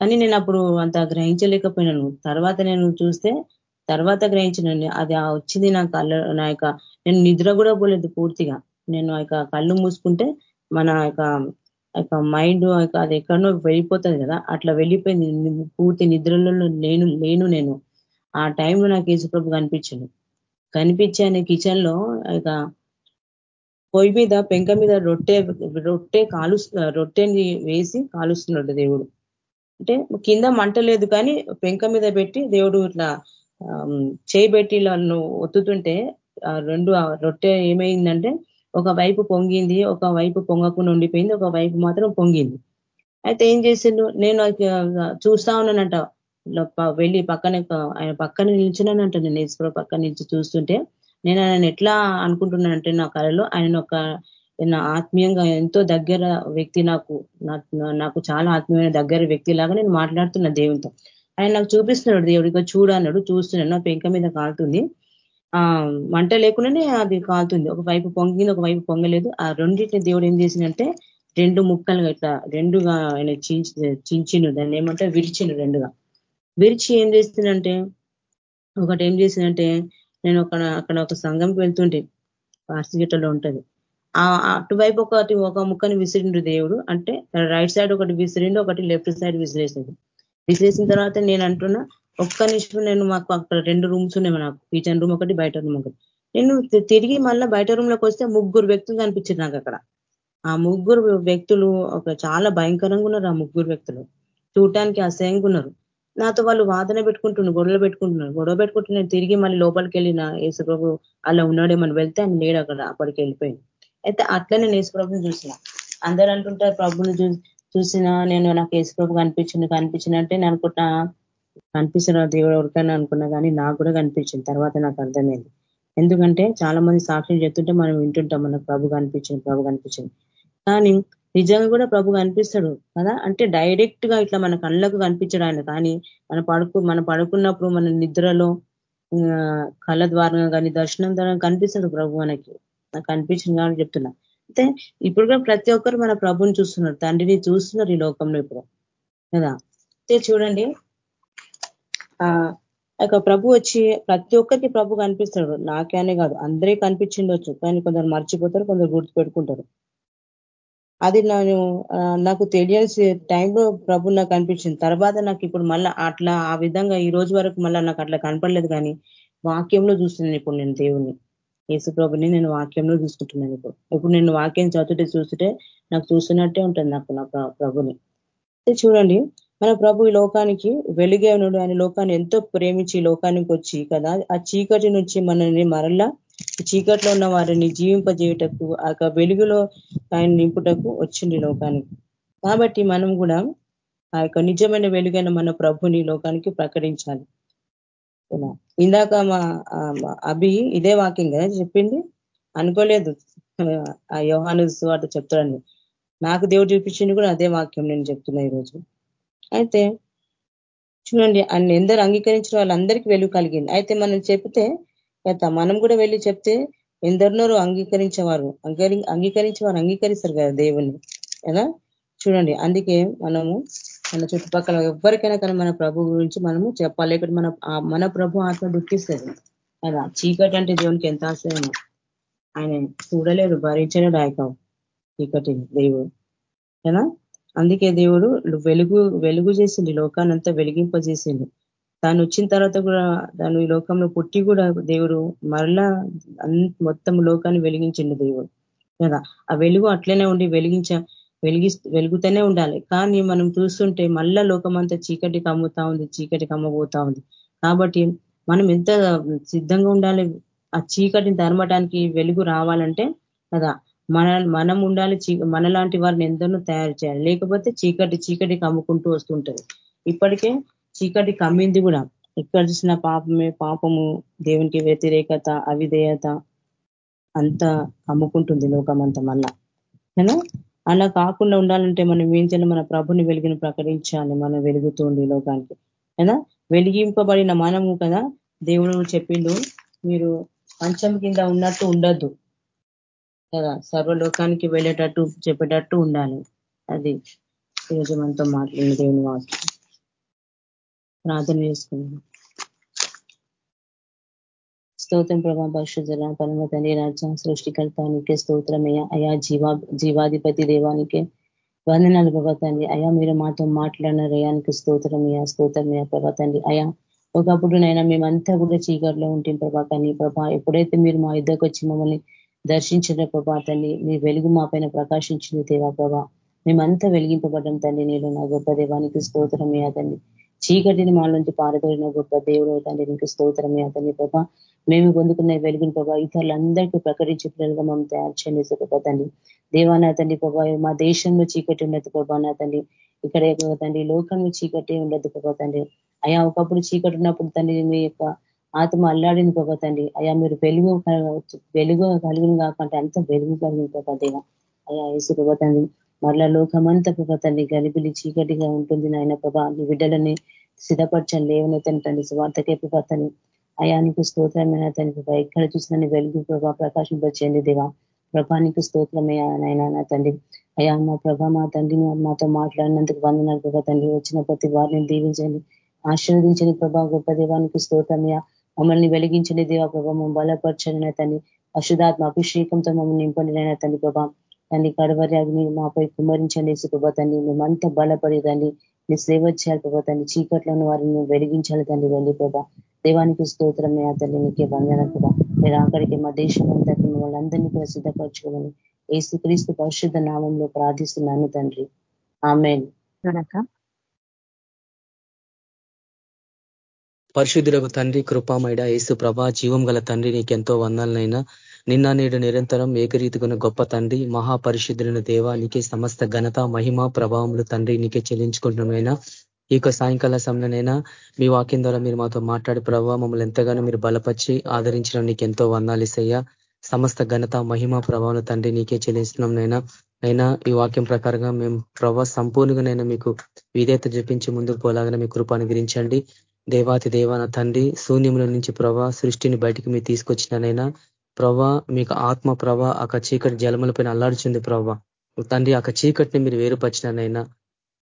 కానీ నేను అప్పుడు అంత గ్రహించలేకపోయినాను. తర్వాత నేను చూస్తే తర్వాత గ్రహించినండి అది వచ్చింది నా కళ్ళ నా యొక్క నేను నిద్ర కూడా పోలేదు పూర్తిగా. నేను ఆ కళ్ళు మూసుకుంటే మన యొక్క మైండ్ అది ఎక్కడనో వెళ్ళిపోతుంది కదా. అట్లా వెళ్ళిపోయింది. పూర్తి నిద్రలో నేను లేను నేను. ఆ టైంలో నాకు యేసుప్రభు కనిపించింది కనిపించి కిచెన్లో ఇక పొయ్యి మీద పెంక మీద రొట్టె రొట్టె కాలు రొట్టెని వేసి కాలుస్తున్నాడు దేవుడు. అంటే కింద మంట లేదు కానీ పెంక మీద పెట్టి దేవుడు ఇట్లా చేయబెట్టి నన్ను ఒత్తుతుంటే రెండు రొట్టె ఏమైందంటే ఒక వైపు పొంగింది ఒక వైపు పొంగకుండా ఉండిపోయింది ఒక వైపు మాత్రం పొంగింది. అయితే ఏం చేసిండు? నేను చూస్తా ఉన్నానంట. వెళ్ళి పక్కన ఆయన పక్కన నిల్చున్నానంట. నేను ఈశ్వర పక్కన నిలిచి చూస్తుంటే నేను ఆయన ఎట్లా అనుకుంటున్నానంటే నా కళలో ఆయన ఒక ఆత్మీయంగా ఎంతో దగ్గర వ్యక్తి నాకు నాకు చాలా ఆత్మీయమైన దగ్గర వ్యక్తి లాగా నేను మాట్లాడుతున్నా దేవునితో. ఆయన నాకు చూపిస్తున్నాడు దేవుడిగా చూడన్నాడు చూస్తున్నాడు నా పెంక మీద కాలుతుంది. ఆ మంట లేకుండానే అది కాలుతుంది. ఒక వైపు పొంగింది ఒక వైపు పొంగలేదు. ఆ రెండింటిని దేవుడు ఏం చేసిందంటే రెండు ముక్కలుగా ఇట్లా రెండుగా ఆయన చించిండు దాన్ని ఏమంటే విరిచిను రెండుగా. విరిచి ఏం చేసిందంటే ఒకటి ఏం చేసిందంటే నేను ఒక అక్కడ ఒక సంఘంకి వెళ్తుంటే పార్సిగిట్టలో ఉంటుంది. ఆ అటువైపు ఒకటి ఒక ముక్కని విసిరిండు దేవుడు. అంటే రైట్ సైడ్ ఒకటి విసిరిండు ఒకటి లెఫ్ట్ సైడ్ విసిరేసింది విసిరేసిన తర్వాత నేను అంటున్నా ఒక్క నిమిషం నేను మాకు అక్కడ రెండు రూమ్స్ ఉన్నాయి నాకు. కిచెన్ రూమ్ ఒకటి బయట రూమ్ ఒకటి. నేను తిరిగి మళ్ళీ బయట రూమ్లోకి వస్తే ముగ్గురు వ్యక్తులు కనిపించారు నాకు అక్కడ. ఆ ముగ్గురు వ్యక్తులు ఒక చాలా భయంకరంగా ఉన్నారు ఆ ముగ్గురు వ్యక్తులు. చూడటానికి అసహ్యంగా ఉన్నారు. నాతో వాళ్ళు వాదన పెట్టుకుంటున్నారు గొడవలు పెట్టుకుంటున్నారు గొడవ పెట్టుకుంటున్నారు తిరిగి మళ్ళీ లోపలికి వెళ్ళిన యేసుప్రభు అలా ఉన్నాడేమని వెళ్తే ఆయన లేడు అక్కడ అప్పటికి వెళ్ళిపోయింది అయితే అట్లా నేను యేసుప్రభుని చూసిన. అందరూ అంటుంటారు ప్రభుని చూసినా నేను నాకు యేసుప్రభు కనిపించింది కనిపించింది అంటే నేను అనుకుంటా కనిపిస్తున్న దేవుడు ఎవరికైనా అనుకున్నా కానీ నాకు కూడా కనిపించింది. తర్వాత నాకు అర్థమైంది. ఎందుకంటే చాలా మంది సాక్ష్యం చెప్తుంటే మనం వింటుంటాం మనకు ప్రభు కనిపించింది ప్రభు కనిపించింది కానీ నిజంగా కూడా ప్రభు కనిపిస్తాడు కదా? అంటే డైరెక్ట్గా ఇట్లా మన కళ్ళకు కనిపించడు ఆయన కానీ మన పడుకు మన పడుకున్నప్పుడు మన నిద్రలో కళ్ళ ద్వారా కానీ దర్శనం ద్వారా కనిపిస్తాడు ప్రభు మనకి. నాకు కనిపించింది కాబట్టి చెప్తున్నా. అయితే ఇప్పుడు కూడా ప్రతి ఒక్కరు మన ప్రభుని చూస్తున్నారు తండ్రిని చూస్తున్నారు ఈ లోకంలో ఇప్పుడు. కదా? అయితే చూడండి. ఆ ప్రభు వచ్చి ప్రతి ఒక్కరికి ప్రభు కనిపిస్తాడు. నాకే కాదు అందరికీ కనిపించిండొచ్చు. కానీ కొందరు మర్చిపోతారు కొందరు గుర్తు పెట్టుకుంటారు అది నేను నాకు తెలియని టైంలో ప్రభు నాకు అనిపించింది. తర్వాత నాకు ఇప్పుడు మళ్ళీ అట్లా ఆ విధంగా ఈ రోజు వరకు మళ్ళీ నాకు అట్లా కనపడలేదు కానీ వాక్యంలో చూస్తున్నాను ఇప్పుడు నేను దేవుని యేసు ప్రభుని నేను వాక్యంలో చూసుకుంటున్నాను ఇప్పుడు. ఇప్పుడు నేను వాక్యం చదువుతుంటే చూస్తుంటే నాకు చూస్తున్నట్టే ఉంటుంది నాకు నా ప్రభుని. చూడండి మన ప్రభు ఈ లోకానికి వెలుగే ఉన్నాడు. ఆయన లోకాన్ని ఎంతో ప్రేమించి లోకానికి వచ్చి కదా ఆ చీకటి నుంచి మనల్ని మరలా చీకట్లో ఉన్న వారిని జీవింపజేయటకు ఆ వెలుగులో ఆయన నింపుటకు వచ్చింది లోకానికి. కాబట్టి మనం కూడా ఆ యొక్క నిజమైన వెలుగైన మన ప్రభుని లోకానికి ప్రకటించాలి. ఇందాక మా అభి ఇదే వాక్యం కదా చెప్పింది? అనుకోలేదు. ఆ యోహాను వార్త చెప్తాడని. నాకు దేవుడు చూపించింది కూడా అదే వాక్యం నేను చెప్తున్నా ఈరోజు. అయితే చూడండి అన్ని ఎందరు అంగీకరించిన వాళ్ళందరికీ వెలుగు కలిగింది. అయితే మనం చెప్తే కదా మనం కూడా వెళ్ళి చెప్తే ఎందరినోరు అంగీకరించేవారు. అంగీకరించేవారు అంగీకరిస్తారు కదా దేవుణ్ణి. కదా? చూడండి. అందుకే మనము మన చుట్టుపక్కల ఎవరికైనా కానీ మన ప్రభు గురించి మనము చెప్పాలి. ఇక్కడ మన మన ప్రభు ఆత్మ దుఃఖిస్తుంది. కదా? చీకటి అంటే దేవునికి ఎంత ఆశ్రయమో ఆయన చూడలేడు భరించలేడు ఆయక చీకటి దేవుడు. కదా? అందుకే దేవుడు వెలుగు వెలుగు చేసింది లోకానంతా వెలిగింపజేసింది తాను వచ్చిన తర్వాత కూడా తను ఈ లోకంలో పుట్టి కూడా దేవుడు మరలా మొత్తం లోకాన్ని వెలిగించిండు దేవుడు. కదా? ఆ వెలుగు అట్లనే ఉండి వెలిగించ వెలిగి వెలుగుతూనే ఉండాలి. కానీ మనం చూస్తుంటే మళ్ళా లోకమంతా చీకటి కమ్ముతా ఉంది చీకటి కమ్మబోతా ఉంది. కాబట్టి మనం ఎంత సిద్ధంగా ఉండాలి? ఆ చీకటిని ధర్మటానికి వెలుగు రావాలంటే కదా? మన మనం ఉండాలి మనలాంటి వారిని ఎందరో తయారు చేయాలి. లేకపోతే చీకటి చీకటి కమ్ముకుంటూ వస్తుంటది. ఇప్పటికే చీకటి కమ్మింది కూడా. ఎక్కడ చూసిన పాపమే పాపము దేవునికి వ్యతిరేకత అవిధేయత అంతా అమ్ముకుంటుంది లోకం అంత మళ్ళా. అలా కాకుండా ఉండాలంటే మనం ఏం చేయాలి మన ప్రభుని వెలుగుని ప్రకటించాలి మనం వెలుగుతుంది లోకానికి. కదా వెలిగింపబడిన మనము కదా దేవుడు చెప్పిండు మీరు మంచం కింద ఉన్నట్టు ఉండద్దు. కదా? సర్వలోకానికి వెళ్ళేటట్టు చెప్పేటట్టు ఉండాలి. అది ఈరోజు మనతో మాట్లాడిన దేవుని వాక్యం. ప్రార్థన చేసుకున్నాం స్తోత్రం ప్రభా పరిశుద్ధ పరమ తండ్రి రాజ్యం సృష్టికర్తానికే స్తోత్రమయ్యా అయా జీవా జీవాధిపతి దేవానికే వందనాలు ప్రభా తండ్రి. అయా మీరు మాతో మాట్లాడిన రయానికి స్తోత్రమయ్యా స్తోత్రమయ్యా ప్రభా తండ్రి. అయా ఒకప్పుడు నైనా మేమంతా కూడా చీకట్లో ఉంటాం ప్రభా కానీ ప్రభా ఎప్పుడైతే మీరు మా ఇద్దరికి వచ్చి మమ్మల్ని దర్శించిన ప్రభా తండ్రి మీ వెలుగు మా పైన ప్రకాశించింది దేవా ప్రభా. మేమంతా వెలిగింపబడ్డం తండ్రి నేను నా గొప్ప దేవానికి స్తోత్రమయ్యా తండ్రి. చీకటిని మా నుంచి పారదోడిన గొప్ప దేవుడు తండ్రి నీకు స్తోత్రమే అతని ప్రభా. మేము పొందుకున్న వెలుగుని ప్రభా ఇతరులందరికీ ప్రకటించే పిల్లలుగా మనం తయారు చేయండి ప్రభా తండ్రి. దేవానా తండ్రి ప్రభా మా దేశంలో చీకటి ఉండదు ప్రభా నా తండ్రి. ఇక్కడ తండ్రి లోకంలో చీకటి ఉండదు ప్రభా తండ్రి. అయా ఒకప్పుడు చీకటి ఉన్నప్పుడు తండ్రి మీ యొక్క ఆత్మ అల్లాడిన ప్రభా తండ్రి. అయా మీరు వెలుగు వెలుగు కలిగిన కాకుండా అంత వెలుగు కలిగిన ప్రభా దేవ. అయా యేసు ప్రభా తండ్రి మరలా లోకమంతా ప్రభా తండ్రి గలిబిలి చీకటిగా ఉంటుంది నాయన ప్రభా. మీ బిడ్డలని సిద్ధపరచని లేవనెత్తని తండ్రి స్వార్థకే ప్రభాతని అయానికి స్తోత్రమైన తన ప్రభా. ఎక్కడ చూసిన వెలుగు ప్రభా ప్రకాశింపచేయండి దేవా. ప్రభానికి స్తోత్రమయ్యా నా తండ్రి. అయా మా ప్రభా మా తండ్రి మాతో మాట్లాడినందుకు వందనాలు ప్రభా తండ్రి వచ్చిన ప్రతి వారిని దీవించండి. ఆశీర్వదించని ప్రభా గొప్ప దేవానికి స్తోత్రమయ్యా మమ్మల్ని వెలిగించండి దేవా ప్రభా. మమ్మల్ని బలపరచండి తండ్రి అశుధాత్మ అభిషేకంతో మమ్మల్ని నింపండి తండ్రి ప్రభా. తండ్రి కడవరి అగ్ని మాపై కుమరించండి ప్రభా తండ్రి మేమంతా బలపడి తండ్రి నీ సేవ చేయాలి ప్రభా తండ్రి చీకట్లను వారిని వెలిగించాలి తండ్రి వెళ్ళి ప్రభా. దేవానికి స్తోత్రమే ఆ తల్లి నీకే బంధన ప్రభా. మీరు అక్కడికి మా దేశం అంతా వాళ్ళందరినీ కూడా సిద్ధపరచుకోమని ఏసుక్రీస్తు పరిశుద్ధ నామంలో ప్రార్థిస్తున్నాను తండ్రి. ఆమెన్. పరిశుద్ధులకు తండ్రి కృపామైడ ఏసు ప్రభా. జీవం గల తండ్రి నీకెంతో వందాలనైనా నిన్న నేడు నిరంతరం ఏకరీతిగా గొప్ప తండ్రి మహాపరిశుద్ధులైన దేవ నీకే సమస్త ఘనత మహిమ ప్రభావములు తండ్రి నీకే చెల్లించుకుంటున్నామైనా ఈ యొక్క సాయంకాల సమయంలోనైనా మీ వాక్యం ద్వారా మీరు మాతో మాట్లాడే ప్రభావ మమ్మల్ని ఎంతగానో మీరు బలపరిచి ఆదరించడం నీకు ఎంతో వందాలిసయ్యా సమస్త ఘనత మహిమ ప్రభావం తండ్రి నీకే చెల్లిస్తున్నాం నైనా అయినా ఈ వాక్యం ప్రకారంగా మేము ప్రభావ సంపూర్ణంగానైనా మీకు విధేత జపించి ముందుకు పోలాగానే మీ కృప అనుగ్రహించండి. దేవాతి దేవాన తండ్రి శూన్యముల నుంచి ప్రభా సృష్టిని బయటికి మీరు తీసుకొచ్చిననైనా. ప్రభా మీకు ఆత్మ ప్రభా ఆ చీకటి జలముల పైన అల్లాడుచుంది ప్రభా. తండ్రి ఆ చీకటిని మీరు వేరుపరిచిననైనా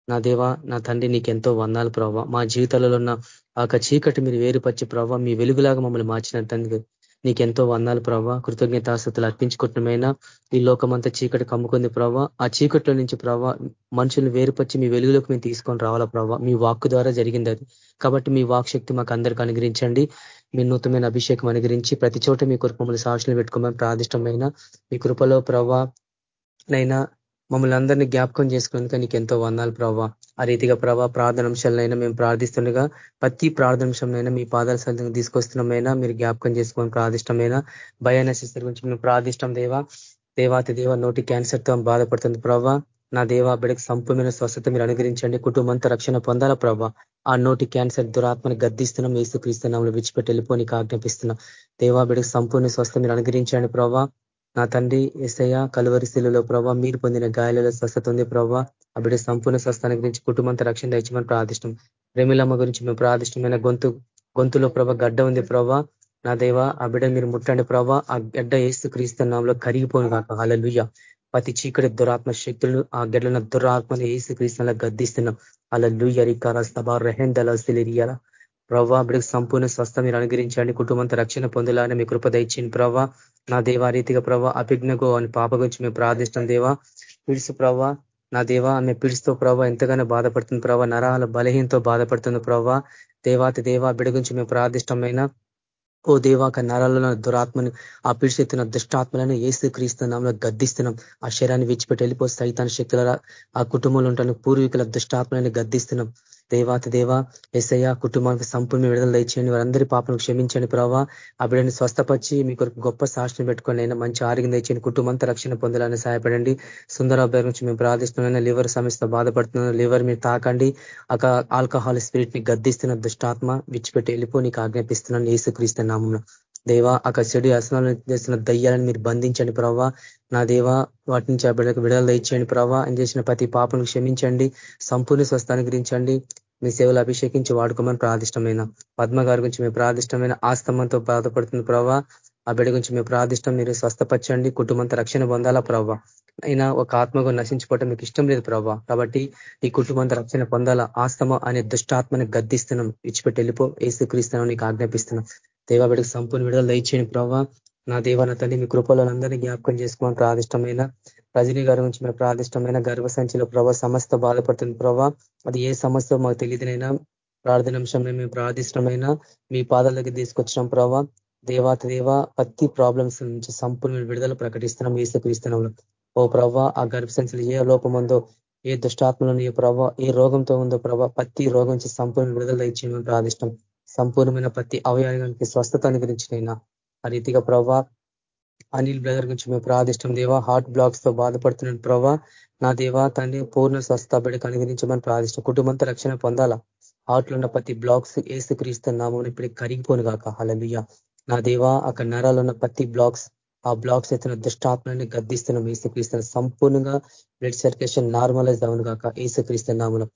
నా దేవా నా తండ్రి నీకెంతో వందాలు ప్రభావ మా జీవితాలలో ఉన్న ఆ చీకటి మీరు వేరుపరిచి ప్రభావ మీ వెలుగులాగా మమ్మల్ని మార్చిన తండ్రి. నీకెంతో వందాలు ప్రభావ కృతజ్ఞతాస్తులు అర్పించుకుంటున్నమైనా. ఈ లోకమంతా చీకటి కమ్ముకుంది ప్రభావ ఆ చీకట్లో నుంచి ప్రభావ మనుషులు వేరుపరిచి మీ వెలుగులోకి మేము తీసుకొని రావాలా ప్రభావ మీ వాక్కు ద్వారా జరిగింది అది. కాబట్టి మీ వాక్ శక్తి మాకు అందరికీ అనుగ్రహించండి. మీ నూతనమైన అభిషేకం అనుగ్రహించి ప్రతి చోట మీ కృప మమ్మల్ని సాక్షులు పెట్టుకోమని ప్రాదిష్టమైన మీ కృపలో ప్రభావ నైనా మమ్మల్ని అందరినీ జ్ఞాపకం చేసుకునేందుకు నీకు ఎంతో వందాలు ప్రభావ ఆ రీతిగా ప్రభా ప్రార్థనాంశాలనైనా మేము ప్రార్థిస్తుండగా ప్రతి ప్రార్థనాంశంనైనా మీ పాదాల సంతంగా తీసుకొస్తున్నామైనా మీరు జ్ఞాపకం చేసుకొని భయాన భయానశిస్తర గురించి మేము ప్రార్థిష్టం దేవా. దేవాతి దేవ నోటి క్యాన్సర్తో బాధపడుతుంది ప్రభావ నా దేవా బిడకు సంపూర్ణ స్వస్థత మీరు అనుగ్రహించండి కుటుంబంతో రక్షణ పొందాల ప్రభావ ఆ నోటి క్యాన్సర్ దురాత్మని గద్దిస్తున్నాం ఏసు విడిచిపెట్టి వెళ్ళిపోనికి ఆజ్ఞాపిస్తున్నాం. దేవా బిడకు సంపూర్ణ స్వస్థ మీరు అనుగ్రహించండి ప్రభావ నా తండ్రి ఎస్ఐ కలువరి శిలులో ప్రభావ మీరు పొందిన గాయాలలో స్వస్థత ఉంది ప్రభావ ఆ సంపూర్ణ స్వస్థానికి గురించి కుటుంబంతో రక్షణ దయచమని ప్రార్థిష్టం. ప్రేమిలమ్మ గురించి మేము ప్రార్థిష్టమైన గొంతు గొంతులో ప్రభ గడ్డ ఉంది ప్రభా. నా దేవ ఆ బిడ్డ మీరు ముట్టండి ప్రభావ ఆ గడ్డ ఏసు క్రీస్తునాంలో కరిగిపోను కాక అలలుయ్య ప్రతి చీకటి దురాత్మ శక్తులు ఆ గడ్డల దురాత్మను ఏసు క్రీస్తులో గద్దిస్తున్నాం. అలా లూయ రికార సభ రెహెందల సిలిరియాల. ప్రవ్వా బిడ్డకు సంపూర్ణ స్వస్థ మీరు అనుగ్రహించండి. కుటుంబంతో రక్షణ పొందాలని మీ కృప దయచింది ప్రవ్వా నా దేవా రీతిగా ప్రభావ అభిజ్ఞకు అని పాప గురించి మేము ప్రార్థిష్టం దేవా. పిడుసు ప్రవ్వా నా దేవా ఆమె పిడుస్తూ ప్రభావ ఎంతగానో బాధపడుతుంది ప్రభావ నరాల బలహీనతో బాధపడుతుంది ప్రభావ దేవాతి దేవా బిడ గురించి మేము ప్రార్థిష్టమైన ఓ దేవాక నరాలలో దురాత్మని ఆ పిడిచెత్తిన దుష్టాత్మలను ఏసు క్రీస్తున్నాంలో గద్దిస్తున్నాం. ఆ శరీరాన్ని విచ్చిపెట్టి వెళ్ళిపో సైతాన్ శక్తుల ఆ కుటుంబంలో ఉంటాను పూర్వీకుల దుష్టాత్మలను గద్దిస్తున్నాం. దేవాతి దేవ ఎస్ఐ కుటుంబానికి సంపూర్ణ విడుదల దయచేయండి. వారందరి పాపను క్షమించండి ప్రభావ ఆ బిడ్డని స్వస్థపరిచి మీ కొరకు గొప్ప సాక్షిని పెట్టుకొని అయినా మంచి ఆరోగ్యం దయచేయండి. కుటుంబంతో రక్షణ పొందాలని సహాయపడండి. సుందరాబాయి నుంచి మేము ప్రార్థిస్తున్నాం. లివర్ సమస్యతో బాధపడుతున్నాను లివర్ మీరు తాకండి. ఒక ఆల్కహాల్ స్పిరిట్ని గద్దిస్తున్న దుష్టాత్మ విచ్చిపెట్టి వెళ్ళిపో నీకు ఆజ్ఞాపిస్తున్నాను. ఏసుక్రీస్తున్నాము దేవా అక్కడ చెడు అసనాలు చేస్తున్న దయ్యాలను మీరు బంధించండి ప్రభావ నా దేవా వాటి నుంచి ఆ బిడ్డకు విడుదల ఇచ్చేయండి ప్రభావ అని చేసిన ప్రతి పాపను క్షమించండి సంపూర్ణ స్వస్థాన్ని గురించండి మీ సేవలు అభిషేకించి వాడుకోమని ప్రార్థిష్టమైన పద్మ గారి గురించి మేము ప్రార్థిష్టమైన ఆస్తమంతో బాధపడుతుంది ప్రవ్వా. ఆ బిడ్డ గురించి మేము ప్రార్థిష్టం మీరు స్వస్థపరచండి కుటుంబంతో రక్షణ పొందాలా ప్రభావ అయినా ఒక ఆత్మగా నశించుకోవటం మీకు ఇష్టం లేదు ప్రవ్వ. కాబట్టి ఈ కుటుంబంతో రక్షణ పొందాలా? ఆస్తమ అనే దుష్టాత్మని గద్దిస్తున్నాం. ఇచ్చిపెట్టి వెళ్ళిపో. ఏసుక్రీస్తున్నాం నీకు ఆజ్ఞాపిస్తున్నాం. దేవా బిడ్డకు సంపూర్ణ విడుదల దయచేయండి ప్రభావ నా దేవాన తల్లి మీ కృపలందరినీ జ్ఞాపకం చేసుకోమని ప్రాదిష్టమైన రజనీ గారి నుంచి మీరు ప్రాదిష్టమైన గర్భ సంచిలో ప్రభావ సమస్త బాధపడుతుంది ప్రభావ అది ఏ సమస్య మాకు తెలియదునైనా ప్రార్థనాంశంలో మేము ప్రాదిష్టమైన మీ పాదాల దగ్గర తీసుకొచ్చినాం ప్రభావ దేవాత దేవ ప్రతి ప్రాబ్లమ్స్ నుంచి సంపూర్ణ విడుదల ప్రకటిస్తున్నాం ఏసుక్రీస్తున్నాం ఓ ప్రభావ ఆ గర్భ సంచిలో ఏ లోపం ఉందో ఏ దుష్టాత్మలో ఏ ప్రభావ ఏ రోగంతో ఉందో ప్రభావ ప్రతి రోగం నుంచి సంపూర్ణ విడుదల ఇచ్చేయమని ప్రార్థిష్టం సంపూర్ణమైన ప్రతి అవయవానికి స్వస్థత అనుగ్రహించినైనా ఆ రీతిగా ప్రభా అనిల్ బ్రదర్ గురించి మేము ప్రార్థిష్టం. దేవా హార్ట్ బ్లాక్స్తో బాధపడుతున్నాను ప్రభా నా దేవా తండ్రి పూర్ణ స్వస్థ బిడ్డకు అనుగ్రహించమని ప్రార్థిష్టం. కుటుంబంతో రక్షణ పొందాలా? హార్ట్లో ఉన్న ప్రతి బ్లాక్స్ ఏసు క్రీస్తున్నాము ఇప్పుడు కరిగిపోను కాక హలలుయ్య నా దేవా అక్కడ నరాలు ఉన్న ప్రతి బ్లాక్స్ ఆ బ్లాక్స్ ఎత్తున దుష్టాత్మని గద్దిస్తున్నాం. ఏసు క్రీస్తున్న సంపూర్ణంగా బ్లడ్ సర్క్యులేషన్ నార్మలైజ్ అవును కాక ఏసు క్రీస్తున్నాములు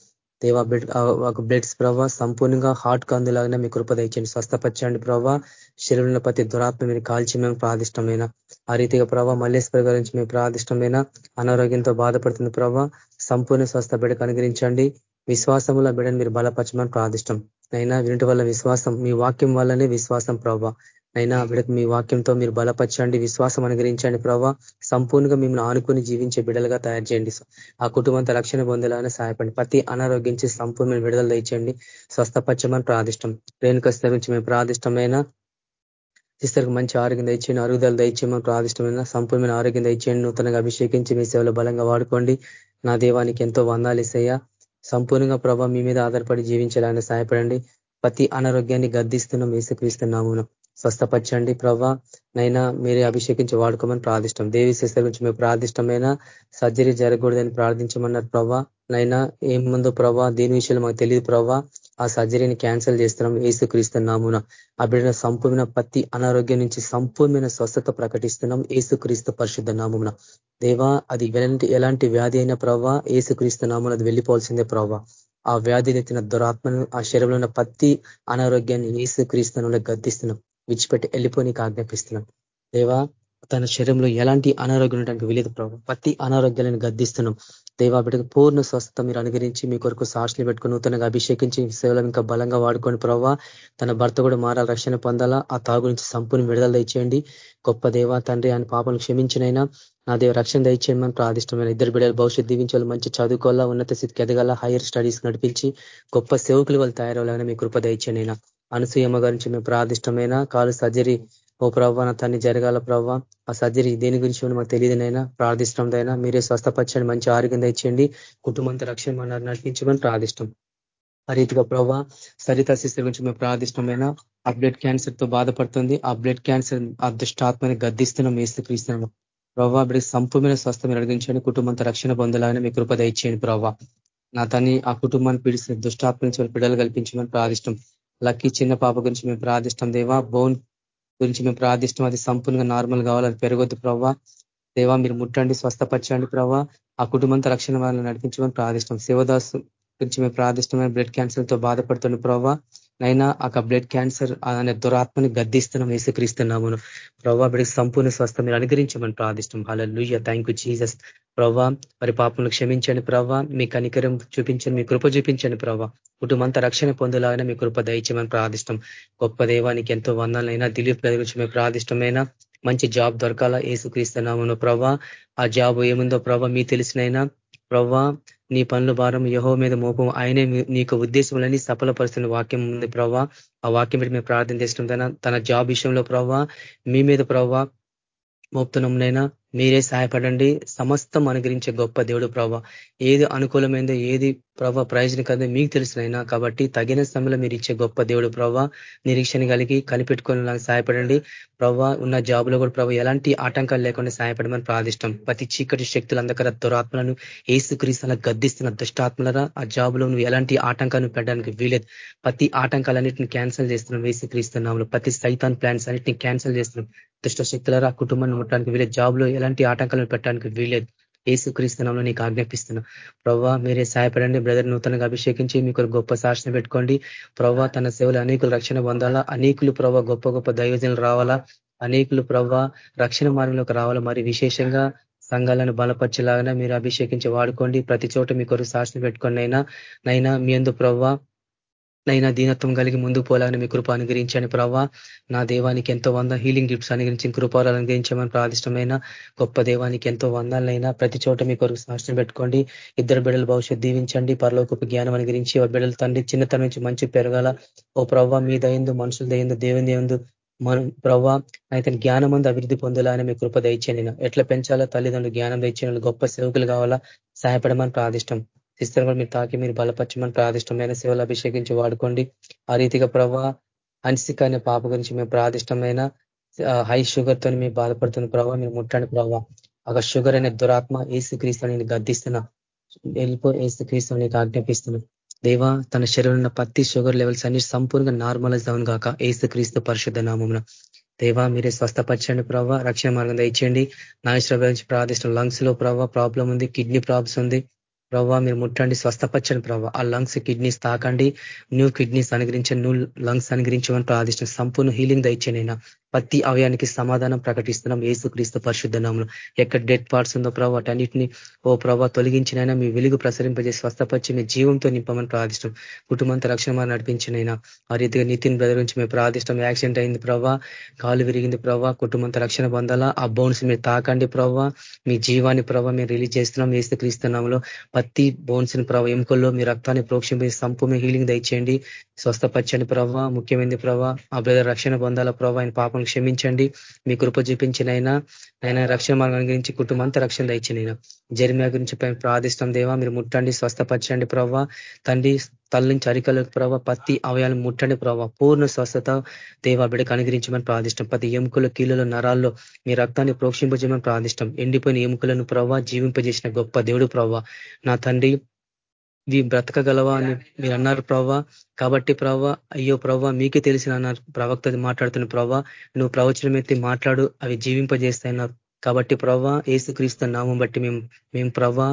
దేవా బ్లడ్ ఒక బ్లడ్స్ ప్రభావ సంపూర్ణంగా హార్ట్ కందులాగానే మీ కృప దయచండి స్వస్థపరచండి ప్రభావ శరీరంలో ప్రతి దురాత్మ మీరు కాల్చి మేము ప్రాదిష్టమైన ఆ రీతిగా ప్రభావ మల్లేశ్వర గురించి మేము ప్రాదిష్టమైన అనారోగ్యంతో బాధపడుతుంది ప్రభావ సంపూర్ణ స్వస్థ బిడ్డకు అనుగ్రహించండి. విశ్వాసముల బిడ్డను మీరు బలపరచమని ప్రాదిష్టం అయినా వినటి వల్ల విశ్వాసం మీ వాక్యం వల్లనే విశ్వాసం ప్రభావ అయినా బిడకు మీ వాక్యంతో మీరు బలపరచండి విశ్వాసం అనుగ్రహించండి ప్రభావ సంపూర్ణంగా మిమ్మల్ని ఆనుకొని జీవించే బిడలుగా తయారు చేయండి. ఆ కుటుంబంతో రక్షణ పొందేలాగానే సహాయపడి ప్రతి అనారోగ్యించి సంపూర్ణ విడుదల తెచ్చండి స్వస్థపచ్చమని ప్రాదిష్టం రేణుకస్త గురించి మేము ప్రాదిష్టమైన సిస్టర్కి మంచి ఆరోగ్యం దయచేయండి అరుగుదల దయచేయమని ప్రాదిష్టమైన సంపూర్ణమైన ఆరోగ్యం దయచేయండి నూతనంగా అభిషేకించి మీ సేవలో బలంగా వాడుకోండి. నా దేవానికి ఎంతో వందాలు ఇసయ్యా సంపూర్ణంగా ప్రభావ మీ మీద ఆధారపడి జీవించాలని సహాయపడండి. ప్రతి అనారోగ్యాన్ని గద్దిస్తున్నాం వేసుక్రీస్తున్నాము స్వస్థపరచండి ప్రభా నైనా మీరే అభిషేకించి వాడుకోమని ప్రార్థిష్టం. దేవి శిస్టర్ గురించి మేము ప్రార్థిష్టమైన సర్జరీ జరగకూడదని ప్రార్థించమన్నారు ప్రభా నైనా ఏం ముందు ప్రభా దీని విషయంలో మాకు తెలియదు ప్రభా ఆ సర్జరీని క్యాన్సిల్ చేస్తున్నాం ఏసుక్రీస్తున్నామున నామున సంపూర్ణ పత్తి అనారోగ్యం నుంచి సంపూర్ణమైన స్వస్థత ప్రకటిస్తున్నాం ఏసుక్రీస్తు పరిశుద్ధ నామున దేవా అది ఎలాంటి ఎలాంటి వ్యాధి అయిన ప్రభా ఏసుక్రీస్తున్నామున అది వెళ్ళిపోవాల్సిందే ప్రభా ఆ వ్యాధిని ఎత్తిన దురాత్మను ఆ శరీరంలో ఉన్న పత్తి అనారోగ్యాన్ని ఏసుక్రీస్తునంలో గద్దిస్తున్నాం. విడిచిపెట్టి వెళ్ళిపోయి ఆజ్ఞాపిస్తున్నాం. దేవా తన శరీరంలో ఎలాంటి అనారోగ్యం ఉండడానికి వీలేదు ప్రభావ ప్రతి అనారోగ్యాలను గద్దిస్తున్నాం. దేవా బిడ్డకు పూర్ణ స్వస్థత మీరు అనుగరించి మీ కొరకు సాక్షులు పెట్టుకుని నూతనగా అభిషేకించి సేవలు ఇంకా బలంగా వాడుకొని ప్రభావ తన భర్త కూడా మారాల రక్షణ పొందాలా? ఆ తాగు నుంచి సంపూర్ణ విడుదల దయచేయండి. గొప్ప దేవ తండ్రి ఆయన పాపను క్షమించినైనా నా దేవ రక్షణ దయచేయమని ప్రాదిష్టమైన ఇద్దరు బిడ్డలు భవిష్యత్ దీవించాలి మంచి చదువుకోవాలా? ఉన్నత స్థితికి ఎదగాల? హైయర్ స్టడీస్ నడిపించి గొప్ప సేవకులు వాళ్ళు తయారవ్వాలని మీ కృప దయచేయనైనా. అనసూయమ్మ గురించి మేము ప్రార్థిష్టమైన కాలు సర్జరీ. ఓ ప్రభావ నా తన్ని జరగాల ప్రభావ ఆ సర్జరీ దేని గురించి మాకు తెలియదునైనా ప్రార్థిష్టందైనా మీరే స్వస్థపరచండి మంచి ఆరోగ్యం తెచ్చండి కుటుంబంతో రక్షణ మన నడిపించమని ప్రార్థిష్టం ఆ రీతిగా ప్రభావ సరిత శిస్టర్ గురించి మేము ప్రార్థిష్టమైన ఆ బ్లడ్ క్యాన్సర్తో బాధపడుతుంది. ఆ బ్లడ్ క్యాన్సర్ అదృష్టాత్మని గద్దిస్తున్నాం వేస్తూ క్రీస్తున్నాము ప్రభావ బిడ్డ సంపూర్ణ స్వస్థ మీరు అడిగించండి కుటుంబంతో రక్షణ పొందాలని మీ కృపద ఇచ్చేయండి ప్రభావ నా తని ఆ కుటుంబాన్ని పీడిస్తున్న దుష్టాత్మ నుంచి బిడ్డలు కల్పించమని ప్రార్థిష్టం లక్కీ చిన్న పాప గురించి మేము ప్రార్థిష్టం దేవా. బోన్ గురించి మేము ప్రార్థిష్టం అది సంపూర్ణంగా నార్మల్ కావాలి అది పెరగొద్దు ప్రవ్వా. దేవా మీరు ముట్టండి స్వస్థపరచండి ప్రవ్వా. ఆ కుటుంబంతో రక్షణ వాళ్ళని నడిపించమని ప్రార్థిష్టం శివదాస్ గురించి మేము ప్రార్థిష్టమైన బ్లడ్ క్యాన్సర్తో బాధపడుతున్న ప్రవ్వా. నైనా ఒక బ్లడ్ క్యాన్సర్ అనే దురాత్మని గద్దిస్తున్నాం వేసుక్రీస్తున్నామును ప్రభావ బిడ్డకి సంపూర్ణ స్వస్థ మీరు అనుగ్రహించమని ప్రార్థిష్టం అలా లూయ థ్యాంక్ యూ జీసస్ ప్రవ్వా మరి పాపను క్షమించండి ప్రవ్వా మీ కనికరం చూపించండి మీ కృప చూపించండి ప్రవ్వా కుటుంబంతా రక్షణ పొందేలాగానే మీ కృప దయచేయమని ప్రార్థిష్టం గొప్ప దేవానికి ఎంతో వందాలైనా దిలీప్ గురించి మేము ప్రార్థిష్టమైనా మంచి జాబ్ దొరకాలా ఏసుక్రీస్తున్నామును ప్రవ్వా ఆ జాబ్ ఏముందో ప్రభా మీ తెలిసినైనా ప్రవ్వా నీ పనుల భారం యహో మీద మోపం ఆయనే నీకు ఉద్దేశములని సఫలపరుస్తున్న వాక్యం ఉంది ప్రవ్వా. ఆ వాక్యం మీద మేము ప్రార్థన చేస్తున్నాం. తన జాబ్ విషయంలో ప్రవ్వా మీ మీద ప్రవ్వా మోపుతున్నాంనైనా మీరే సహాయపడండి. సమస్తం అనుగ్రహించే గొప్ప దేవుడు ప్రభా. ఏది అనుకూలమైందో ఏది ప్రభా ప్రయోజనం మీకు తెలిసినైనా కాబట్టి తగిన సమయంలో మీరు ఇచ్చే గొప్ప దేవుడు ప్రభా నిరీక్షణ కలిగి కనిపెట్టుకొని నాకు సహాయపడండి. ప్రభా ఉన్న జాబులో కూడా ప్రభావ ఎలాంటి ఆటంకాలు లేకుండా సహాయపడమని ప్రార్థిష్టం. ప్రతి చీకటి శక్తులు అందకర దురాత్మలను ఏసుక్రీస్తుల గద్దిస్తున్న దుష్టాత్మలరా ఆ జాబులో నువ్వు ఎలాంటి ఆటంకాలను పెట్టడానికి వీలేదు. ప్రతి ఆటంకాలన్నింటిని క్యాన్సిల్ చేస్తున్నాం ఏసుక్రీస్తున్నాము ప్రతి సైతాన్ ప్లాన్స్ అన్నింటిని క్యాన్సిల్ చేస్తున్నాం. దుష్ట శక్తులరా కుటుంబాన్ని ముట్టడానికి వీలేదు. జాబ్లో ఎలాంటి ఆటంకాలను పెట్టడానికి వీలేదు ఏసుక్రీస్తునంలో నీకు ఆజ్ఞాపిస్తున్నాను ప్రవ్వా మీరే సహాయపడండి. బ్రదర్ నూతనంగా అభిషేకించి మీకు గొప్ప సాక్షణ పెట్టుకోండి. ప్రవ్వా తన సేవలు అనేకులు రక్షణ పొందాలా? అనేకులు ప్రవ్వా గొప్ప గొప్ప దైవజనులు రావాలా? అనేకులు ప్రవ్వా రక్షణ మార్గంలోకి రావాలా? మరి విశేషంగా సంఘాలను బలపరిచేలాగా మీరు అభిషేకించి వాడుకోండి. ప్రతి చోట మీ కొరకు సాక్షణ పెట్టుకోండి అయినా నైనా మీ ఎందు ప్రవ్వా నైనా దీనత్వం కలిగి ముందు పోలాలని మీ కృప అనుగ్రహించండి ప్రవ్వా. నా దేవానికి ఎంతో వంద హీలింగ్ గిఫ్ట్స్ అనుగ్రహించి కృపాలు అనుగ్రహించమని ప్రాదిష్టమైన గొప్ప దేవానికి ఎంతో వందాలైనా ప్రతి చోట మీ కొరకు సాక్షం పెట్టుకోండి. ఇద్దరు బిడ్డలు భవిష్యత్ దీవించండి. పరలోకపు జ్ఞానం అనుగ్రహించి బిడ్డల తండ్రి చిన్నతనం నుంచి మంచి పెరగాల. ఓ ప్రవ్వా మీ దయందు మనుషుల దయందు దేవుని దయందు మనం ప్రవ్వా అయితే జ్ఞానం అందు అభివృద్ధి పొందాలని మీ కృప దయచేయండి. ఎట్లా పెంచాలా? తల్లిదండ్రులు జ్ఞానం దయచేయాలి గొప్ప సేవకులు కావాలా? సహాయపడమని ప్రాదిష్టం సిస్టర్ కూడా మీరు తాకి మీరు బలపరచమని ప్రాదిష్టమైన సేవలు అభిషేకించి వాడుకోండి. ఆ రీతిగా ప్రభా అన్సిక అనే పాప గురించి మేము ప్రాదిష్టమైన హై షుగర్తో మేము బాధపడుతున్న ప్రభావ మీరు ముట్టండి ప్రభావ ఒక షుగర్ అనే దురాత్మ ఏసు క్రీస్తుని నేను గద్దిస్తున్నా. వెళ్ళిపో ఏసు క్రీస్తుని నీకు ఆజ్ఞాపిస్తున్నా. దేవా తన శరీరంలో ప్రతి షుగర్ లెవెల్స్ అన్ని సంపూర్ణంగా నార్మలైజ్ అవును కాక ఏసు క్రీస్తు పరిశుద్ధ నామమున. దేవా మీరే స్వస్థపరచండి ప్రభావ రక్షణ మార్గం దయచేయండి. నాయశ్రభ ప్రార్థిస్తున్న లంగ్స్లో ప్రభావ ప్రాబ్లం ఉంది కిడ్నీ ప్రాబ్లమ్స్ ఉంది. ప్రవ్వా మీరు ముట్టండి స్వస్థపచ్చని ప్రభావ ఆ లంగ్స్ కిడ్నీస్ తాకండి. న్యూ కిడ్నీస్ అనుగ్రహించండి న్యూ లంగ్స్ అనుగ్రహించమని ప్రార్థించిన సంపూర్ణ హీలింగ్ దయచేనైనా ప్రతి అవయానికి సమాధానం ప్రకటిస్తున్నాం. ఏసుక్రీస్తు పరిశుద్ధనాములు ఎక్కడ డెడ్ పార్ట్స్ ఉందో ప్రభావ వాటన్నిటిని ఓ ప్రభావ తొలగించినైనా మీ వెలుగు ప్రసరింపజేసి స్వస్థపరిచి మీ జీవంతో నింపమని ప్రార్థిష్టం కుటుంబంతో రక్షణ నడిపించినైనా ఆ రీతిగా నితిన్ బ్రదర్ నుంచి మేము ప్రార్థిష్టం యాక్సిడెంట్ అయింది ప్రభావ కాలు విరిగింది ప్రభావ కుటుంబంతో రక్షణ పొందాలా ఆ బోన్స్ మీరు తాకండి ప్రభావ మీ జీవాన్ని ప్రభావ మీరు రిలీజ్ చేస్తున్నాం. ఏసుక్రీస్తున్నాములో ప్రతి బోన్స్ని ప్రభావ ఎముకల్లో మీ రక్తాన్ని ప్రోక్షింపి సంపూర్ణ హీలింగ్ దయచేయండి. స్వస్థపరచండి ప్రభావ ముఖ్యమైనది ప్రభావ ఆ బ్రదర్ రక్షణ పొందాలా ప్రభావ ఆయన పాపం క్షమించండి. మీ కృప చూపించినైనా ఆయన రక్షణ మార్గం గురించి కుటుంబంతా రక్షణ దయచినైనా జరిమియా గురించి ప్రార్థిస్తాం దేవా మీరు ముట్టండి స్వస్థపరచండి ప్రభావ తండ్రి తల్లి నుంచి అరికలకు ప్రభావ ప్రతి అవయాలు ముట్టండి ప్రభావ పూర్ణ స్వస్థత దేవా బిడకు అనుగ్రహించమని ప్రార్థిష్టం ప్రతి ఎముకల కీళ్ళలో నరాల్లో మీ రక్తాన్ని ప్రోక్షింపజేయమని ప్రార్థిష్టం ఎండిపోయిన ఎముకలను ప్రభావ జీవింపజేసిన గొప్ప దేవుడు ప్రభావ నా తండ్రి ఇవి బ్రతకగలవా అని మీరు అన్నారు ప్రవ్వ. కాబట్టి ప్రవ్వ అయ్యో ప్రవ్వ మీకే తెలిసిన అన్నారు ప్రవక్త మాట్లాడుతున్న ప్రవ్వ. నువ్వు ప్రవచనం ఎత్తి మాట్లాడు అవి జీవింపజేస్తాయన్నారు. కాబట్టి ప్రవ్వా ఏసుక్రీస్తు నామం బట్టి మేము మేము ప్రవ్వా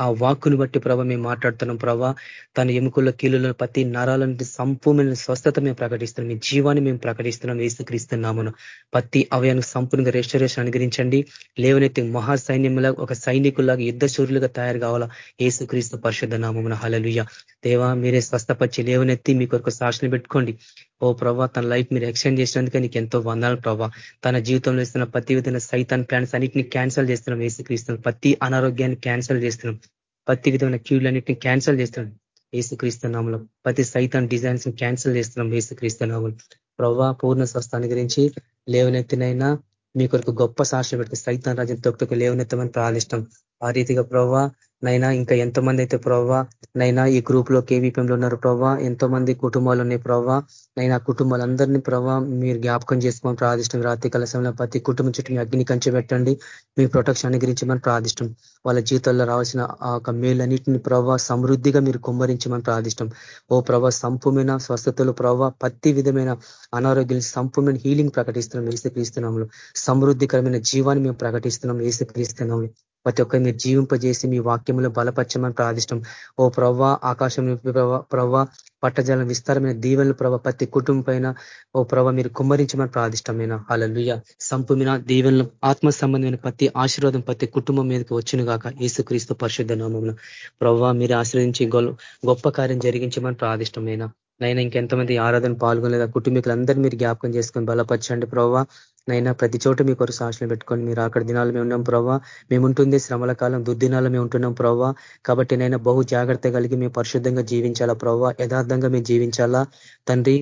ఆ వాక్కును బట్టి ప్రభ మేము మాట్లాడుతున్నాం ప్రభా తన ఎముకల్లో కీళ్ళలో ప్రతి నరాలంటే సంపూర్ణ స్వస్థత మేము ప్రకటిస్తున్నాం. మీ జీవాన్ని మేము ప్రకటిస్తున్నాం ఏసుక్రీస్తు నామను ప్రతి అవయానికి సంపూర్ణంగా రెస్టరేషన్ అనుగ్రహించండి. లేవనైతే మహా సైన్యంలా ఒక సైనికులాగా యుద్ధ శూరులుగా తయారు కావాలా ఏసుక్రీస్తు పరిశుద్ధ నామమున. హలలుయ్య దేవా మీరే స్వస్థపరిచి లేవనెత్తి మీ కొరకు సాక్షిని పెట్టుకోండి. ఓ ప్రభా తన లైఫ్ మీరు ఎక్స్టెండ్ చేసినందుకే నీకు ఎంతో వందాలు ప్రభా. తన జీవితంలో ఇస్తున్న ప్రతి విధమైన సైతాన్ ప్లాన్స్ అన్నింటిని క్యాన్సల్ చేస్తున్నాం ఏసుక్రీస్తున్నాం ప్రతి అనారోగ్యాన్ని క్యాన్సల్ చేస్తున్నాం. ప్రతి విధమైన క్యూలన్నింటిని క్యాన్సల్ చేస్తున్నాం ఏసుక్రీస్తున్నాములో ప్రతి సైతాన్ డిజైన్స్ క్యాన్సల్ చేస్తున్నాం ఏసుక్రీస్తున్నాములు ప్రభా పూర్ణ స్వస్థాన్ని గురించి లేవనెత్తినైనా మీ కొరకు గొప్ప సాక్షి పెడితే సైతాన్ రాజ్యం తొక్తకు లేవనెత్తమని ప్రార్థిష్టం ఆ రీతిగా ప్రభా నైనా ఇంకా ఎంతమంది అయితే ప్రవ్వా నైనా ఈ గ్రూప్లో కేవీపీఎంలో ఉన్నారు ప్రవ్వా ఎంతో మంది కుటుంబాలు ఉన్నాయి ప్రవ్వా నైనా కుటుంబాలందరినీ ప్రవ్వా మీరు జ్ఞాపకం చేసుకోమని ప్రార్థిష్టం. రాత్రి కలసంలో ప్రతి కుటుంబం చుట్టూ మీ అగ్ని కంచె పెట్టండి మీ ప్రొటెక్షన్ అనుగ్రహించమని ప్రార్థిష్టం. వాళ్ళ జీవితాల్లో రావాల్సిన ఆ యొక్క మేలన్నింటిని ప్రవ్వా సమృద్ధిగా మీరు కుమ్మరించమని ప్రార్థిష్టం. ఓ ప్రభా సంపుమైన స్వస్థతలు ప్రవ్వా ప్రతి విధమైన అనారోగ్యం సంపూర్ణ హీలింగ్ ప్రకటిస్తున్నాం. ఏసు క్రీస్తున్నాములు సమృద్ధికరమైన జీవాన్ని మేము ప్రకటిస్తున్నాం. ఏసు క్రీస్తున్నాము ప్రతి ఒక్కరు మీరు జీవింపజేసి మీ వాక్యంలో బలపరచమని ప్రార్థిష్టం. ఓ ప్రవ్వ ఆకాశం ప్రవ్వ పట్టజాలం విస్తారమైన దీవెనలు ప్రభ ప్రతి కుటుంబం పైన ఓ ప్రభ మీరు కుమ్మరించమని ప్రార్థిష్టమైన. అలలుయ సంపుమిన దీవెనలు ఆత్మ సంబంధమైన ప్రతి ఆశీర్వాదం ప్రతి కుటుంబం మీదకి వచ్చిన గాక. యేసుక్రీస్తు పరిశుద్ధ నామంలో ప్రవ్వ మీరు ఆశ్రయించి గొప్ప కార్యం జరిగించమని ప్రార్థిష్టమైన. నైనా ఇంకెంతమంది ఆరాధన పాల్గొనలేదా? కుటుంబీకులందరూ మీరు జ్ఞాపకం చేసుకొని బలపరచండి ప్రభావ నైనా ప్రతి చోట మీ కొరకు సాక్షులు పెట్టుకొని మీరు అక్కడ దినాలు మేము ఉన్నాం ప్రవ్వ. మేముంటుంది శ్రమల కాలం దుర్దినాలు మేము ఉంటున్నాం ప్రవ్వ. కాబట్టి నైనా బహు జాగ్రత్త కలిగి మేము పరిశుద్ధంగా జీవించాలా ప్రవ్వ? యథార్థంగా మేము జీవించాలా? తండ్రి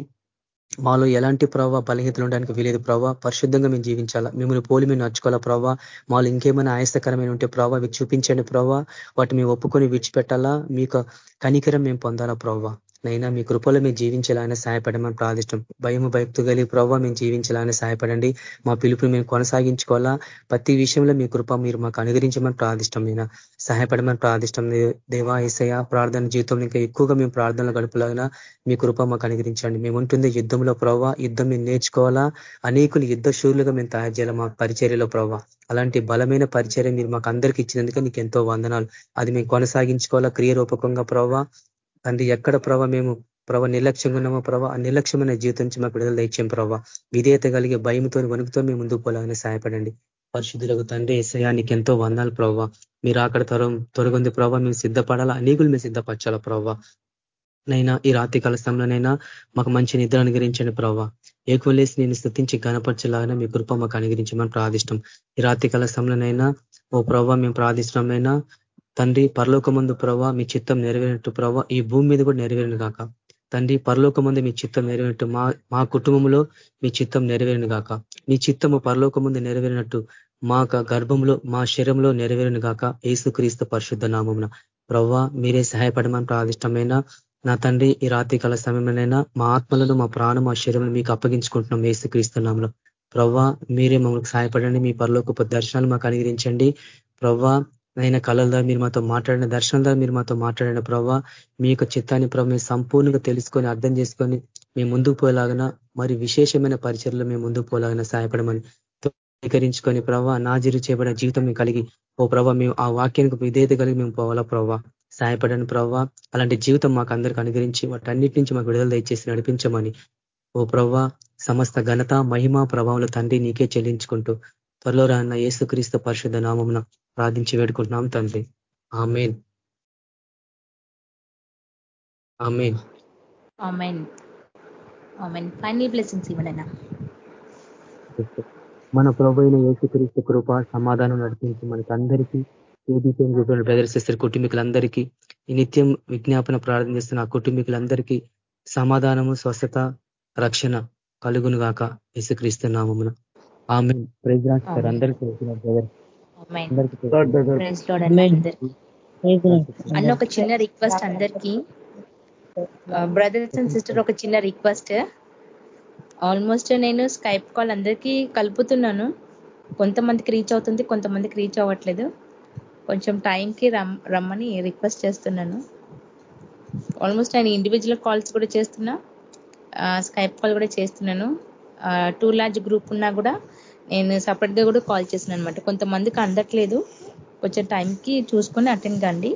మాలో ఎలాంటి ప్రభావ బలహీతలు ఉండడానికి వీలేదు ప్రభావ పరిశుద్ధంగా మేము జీవించాలా? మిమ్మల్ని పోలి మేము నడుచుకోవాలా ప్రభావ మాలో ఇంకేమైనా ఆయాసకరమైన ఉంటే ప్రభావ చూపించండి ప్రభావ వాటి మేము ఒప్పుకొని విడిచిపెట్టాలా? మీకు కనికరం మేము పొందాలా ప్రభావ నైనా మీ కృపలో మేము జీవించాలని సహాయపడమని ప్రార్థిష్టం భయము భయక్తు కలిగి ప్రభావ మేము జీవించాలని సహాయపడండి. మా పిలుపుని మేము కొనసాగించుకోవాలా? ప్రతి విషయంలో మీ కృప మీరు మాకు అనుగ్రహించమని ప్రార్థిష్టం నేను. సహాయపడమని ప్రార్థిష్టం దేవా ఏసయ ప్రార్థన జీవితంలో ఇంకా ఎక్కువగా మేము ప్రార్థనలు గడుపులాగినా మీ కృప మాకు అనుగరించండి మేము ఉంటుంది యుద్ధంలో ప్రభావ యుద్ధం మేము నేర్చుకోవాలా? అనేకులు యుద్ధ శూరులుగా మేము తయారు చేయాలి మా పరిచర్యలో ప్రభావ అలాంటి బలమైన పరిచర్య మీరు మాకు అందరికీ ఇచ్చినందుకే నీకు ఎంతో వందనాలు. అది మేము కొనసాగించుకోవాలా క్రియ రూపకంగా ప్రభావ తండ్రి ఎక్కడ ప్రభ మేము ప్రభ నిర్లక్ష్యంగా ఉన్నామో ప్రభ ఆ నిర్లక్ష్యమైన జీవితం నుంచి మాకు విడుదల దయచేయం ప్రభావ విధేయత కలిగే భయంతో వణుకుతో మేము ముందుకు పోలాగానే సహాయపడండి. పరిశుద్ధులకు తండ్రి ఏసయానికి ఎంతో వందాలు ప్రభావ మీరు అక్కడ త్వరం తొలగొంది ప్రభావ మేము సిద్ధపడాలా? అనేకులు మేము సిద్ధపరచాలా ప్రభావ నైనా ఈ రాత్రి కాల సమయంలోనైనా మాకు మంచి నిద్ర అనుగ్రహించండి ప్రభావ ఏకులేసి నేను స్థుతించి గణపరచలాగా మీ కృప మాకు అనుగ్రహించమని ప్రార్థిష్టం. ఈ రాత్రి కాల ఓ ప్రభావ మేము ప్రార్థిష్టమైనా తండ్రి పరలోకమందు ప్రభావ మీ చిత్తం నెరవేరినట్టు ప్రభావ ఈ భూమి మీద కూడా నెరవేరిన కాక తండ్రి పరలోకమందు మీ చిత్తం నెరవేరినట్టు మా మా కుటుంబంలో మీ చిత్తం నెరవేరిన కాక మీ చిత్తము పరలోకమందు నెరవేరినట్టు మా గర్భంలో మా శరీరంలో నెరవేరును కాక ఏసుక్రీస్తు పరిశుద్ధ నామమున. ప్రవ్వా మీరే సహాయపడమని ప్రాదిష్టమైన నా తండ్రి ఈ రాత్రి కాల సమయంలోనైనా మా ఆత్మలను మా ప్రాణం మా శరీరం మీకు అప్పగించుకుంటున్నాం ఏసుక్రీస్తు నామలో ప్రవ్వా మీరే మమ్మల్ని సహాయపడండి మీ పరలోక దర్శనాలు మాకు అనుగ్రహించండి. ప్రవ్వా నైనా కళల ద్వారా మీరు మాతో మాట్లాడిన దర్శనం ద్వారా మీరు మాతో మాట్లాడిన ప్రభావ మీ యొక్క చిత్తాన్ని ప్రభావ మేము సంపూర్ణంగా తెలుసుకొని అర్థం చేసుకొని మేము ముందుకు పోలాగన మరి విశేషమైన పరిచయలో మేము ముందుకు పోలాగన సహాయపడమని స్వీకరించుకొని ప్రభావ నాజీరు చేయబడిన జీవితం మేము కలిగి ఓ ప్రభావ మేము ఆ వాక్యానికి విధేయత కలిగి మేము పోవాలా ప్రభావ సహాయపడని ప్రభావ అలాంటి జీవితం మాకు అందరికీ అనుగ్రహించి వాటన్నిటి నుంచి మాకు విడుదల దయచేసి నడిపించమని ఓ ప్రవ్వ సమస్త ఘనత మహిమ ప్రభావంలో తండ్రి నీకే చెల్లించుకుంటూ త్వరలో రాన్న యేసుక్రీస్తు పరిశుద్ధ నామమున ప్రార్థించి వేడుకుంటున్నాం తండ్రి. ఆమెన్. ఫైనల్ బ్లెస్సింగ్స్ ఇవ్వడైనా మన ప్రభు అయిన యేసుక్రీస్తు కృప సమాధానం నడిపించి మనకి అందరికీ ఏబీపీఎం గ్రూప్ ప్రదర్శిస్తారు కుటుంబీకులందరికీ ఈ నిత్యం విజ్ఞాపన ప్రార్థన చేస్తున్న ఆ కుటుంబీకులందరికీ సమాధానము స్వస్థత రక్షణ కలుగును గాక యేసుక్రీస్తు నామమున. ఆమె ప్రైజ్ అందరికీ అన్న ఒక చిన్న రిక్వెస్ట్ అందరికీ. బ్రదర్స్ అండ్ సిస్టర్ ఒక చిన్న రిక్వెస్ట్. ఆల్మోస్ట్ నేను స్కైప్ కాల్ అందరికీ కలుపుతున్నాను. కొంతమందికి రీచ్ అవుతుంది కొంతమందికి రీచ్ అవ్వట్లేదు. కొంచెం టైంకి రమ్ రమ్మని రిక్వెస్ట్ చేస్తున్నాను. ఆల్మోస్ట్ నేను ఇండివిజువల్ కాల్స్ కూడా చేస్తున్నా. స్కైప్ కాల్ కూడా చేస్తున్నాను. టూ లార్జ్ గ్రూప్ ఉన్నా కూడా నేను సపరేట్గా కూడా కాల్ చేసిన అనమాట కొంతమందికి అందట్లేదు. కొంచెం టైంకి చూసుకొని అటెండ్ కండి.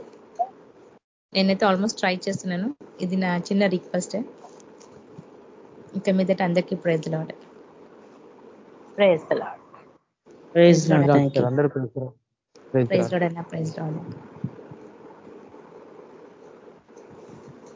నేనైతే ఆల్మోస్ట్ ట్రై చేస్తున్నాను. ఇది నా చిన్న రిక్వెస్ట్ ఇంకా మీదట అందరికీ praise Lord praise Lord praise Lord praise Lord అన్న ప్రైజ్ లాడ్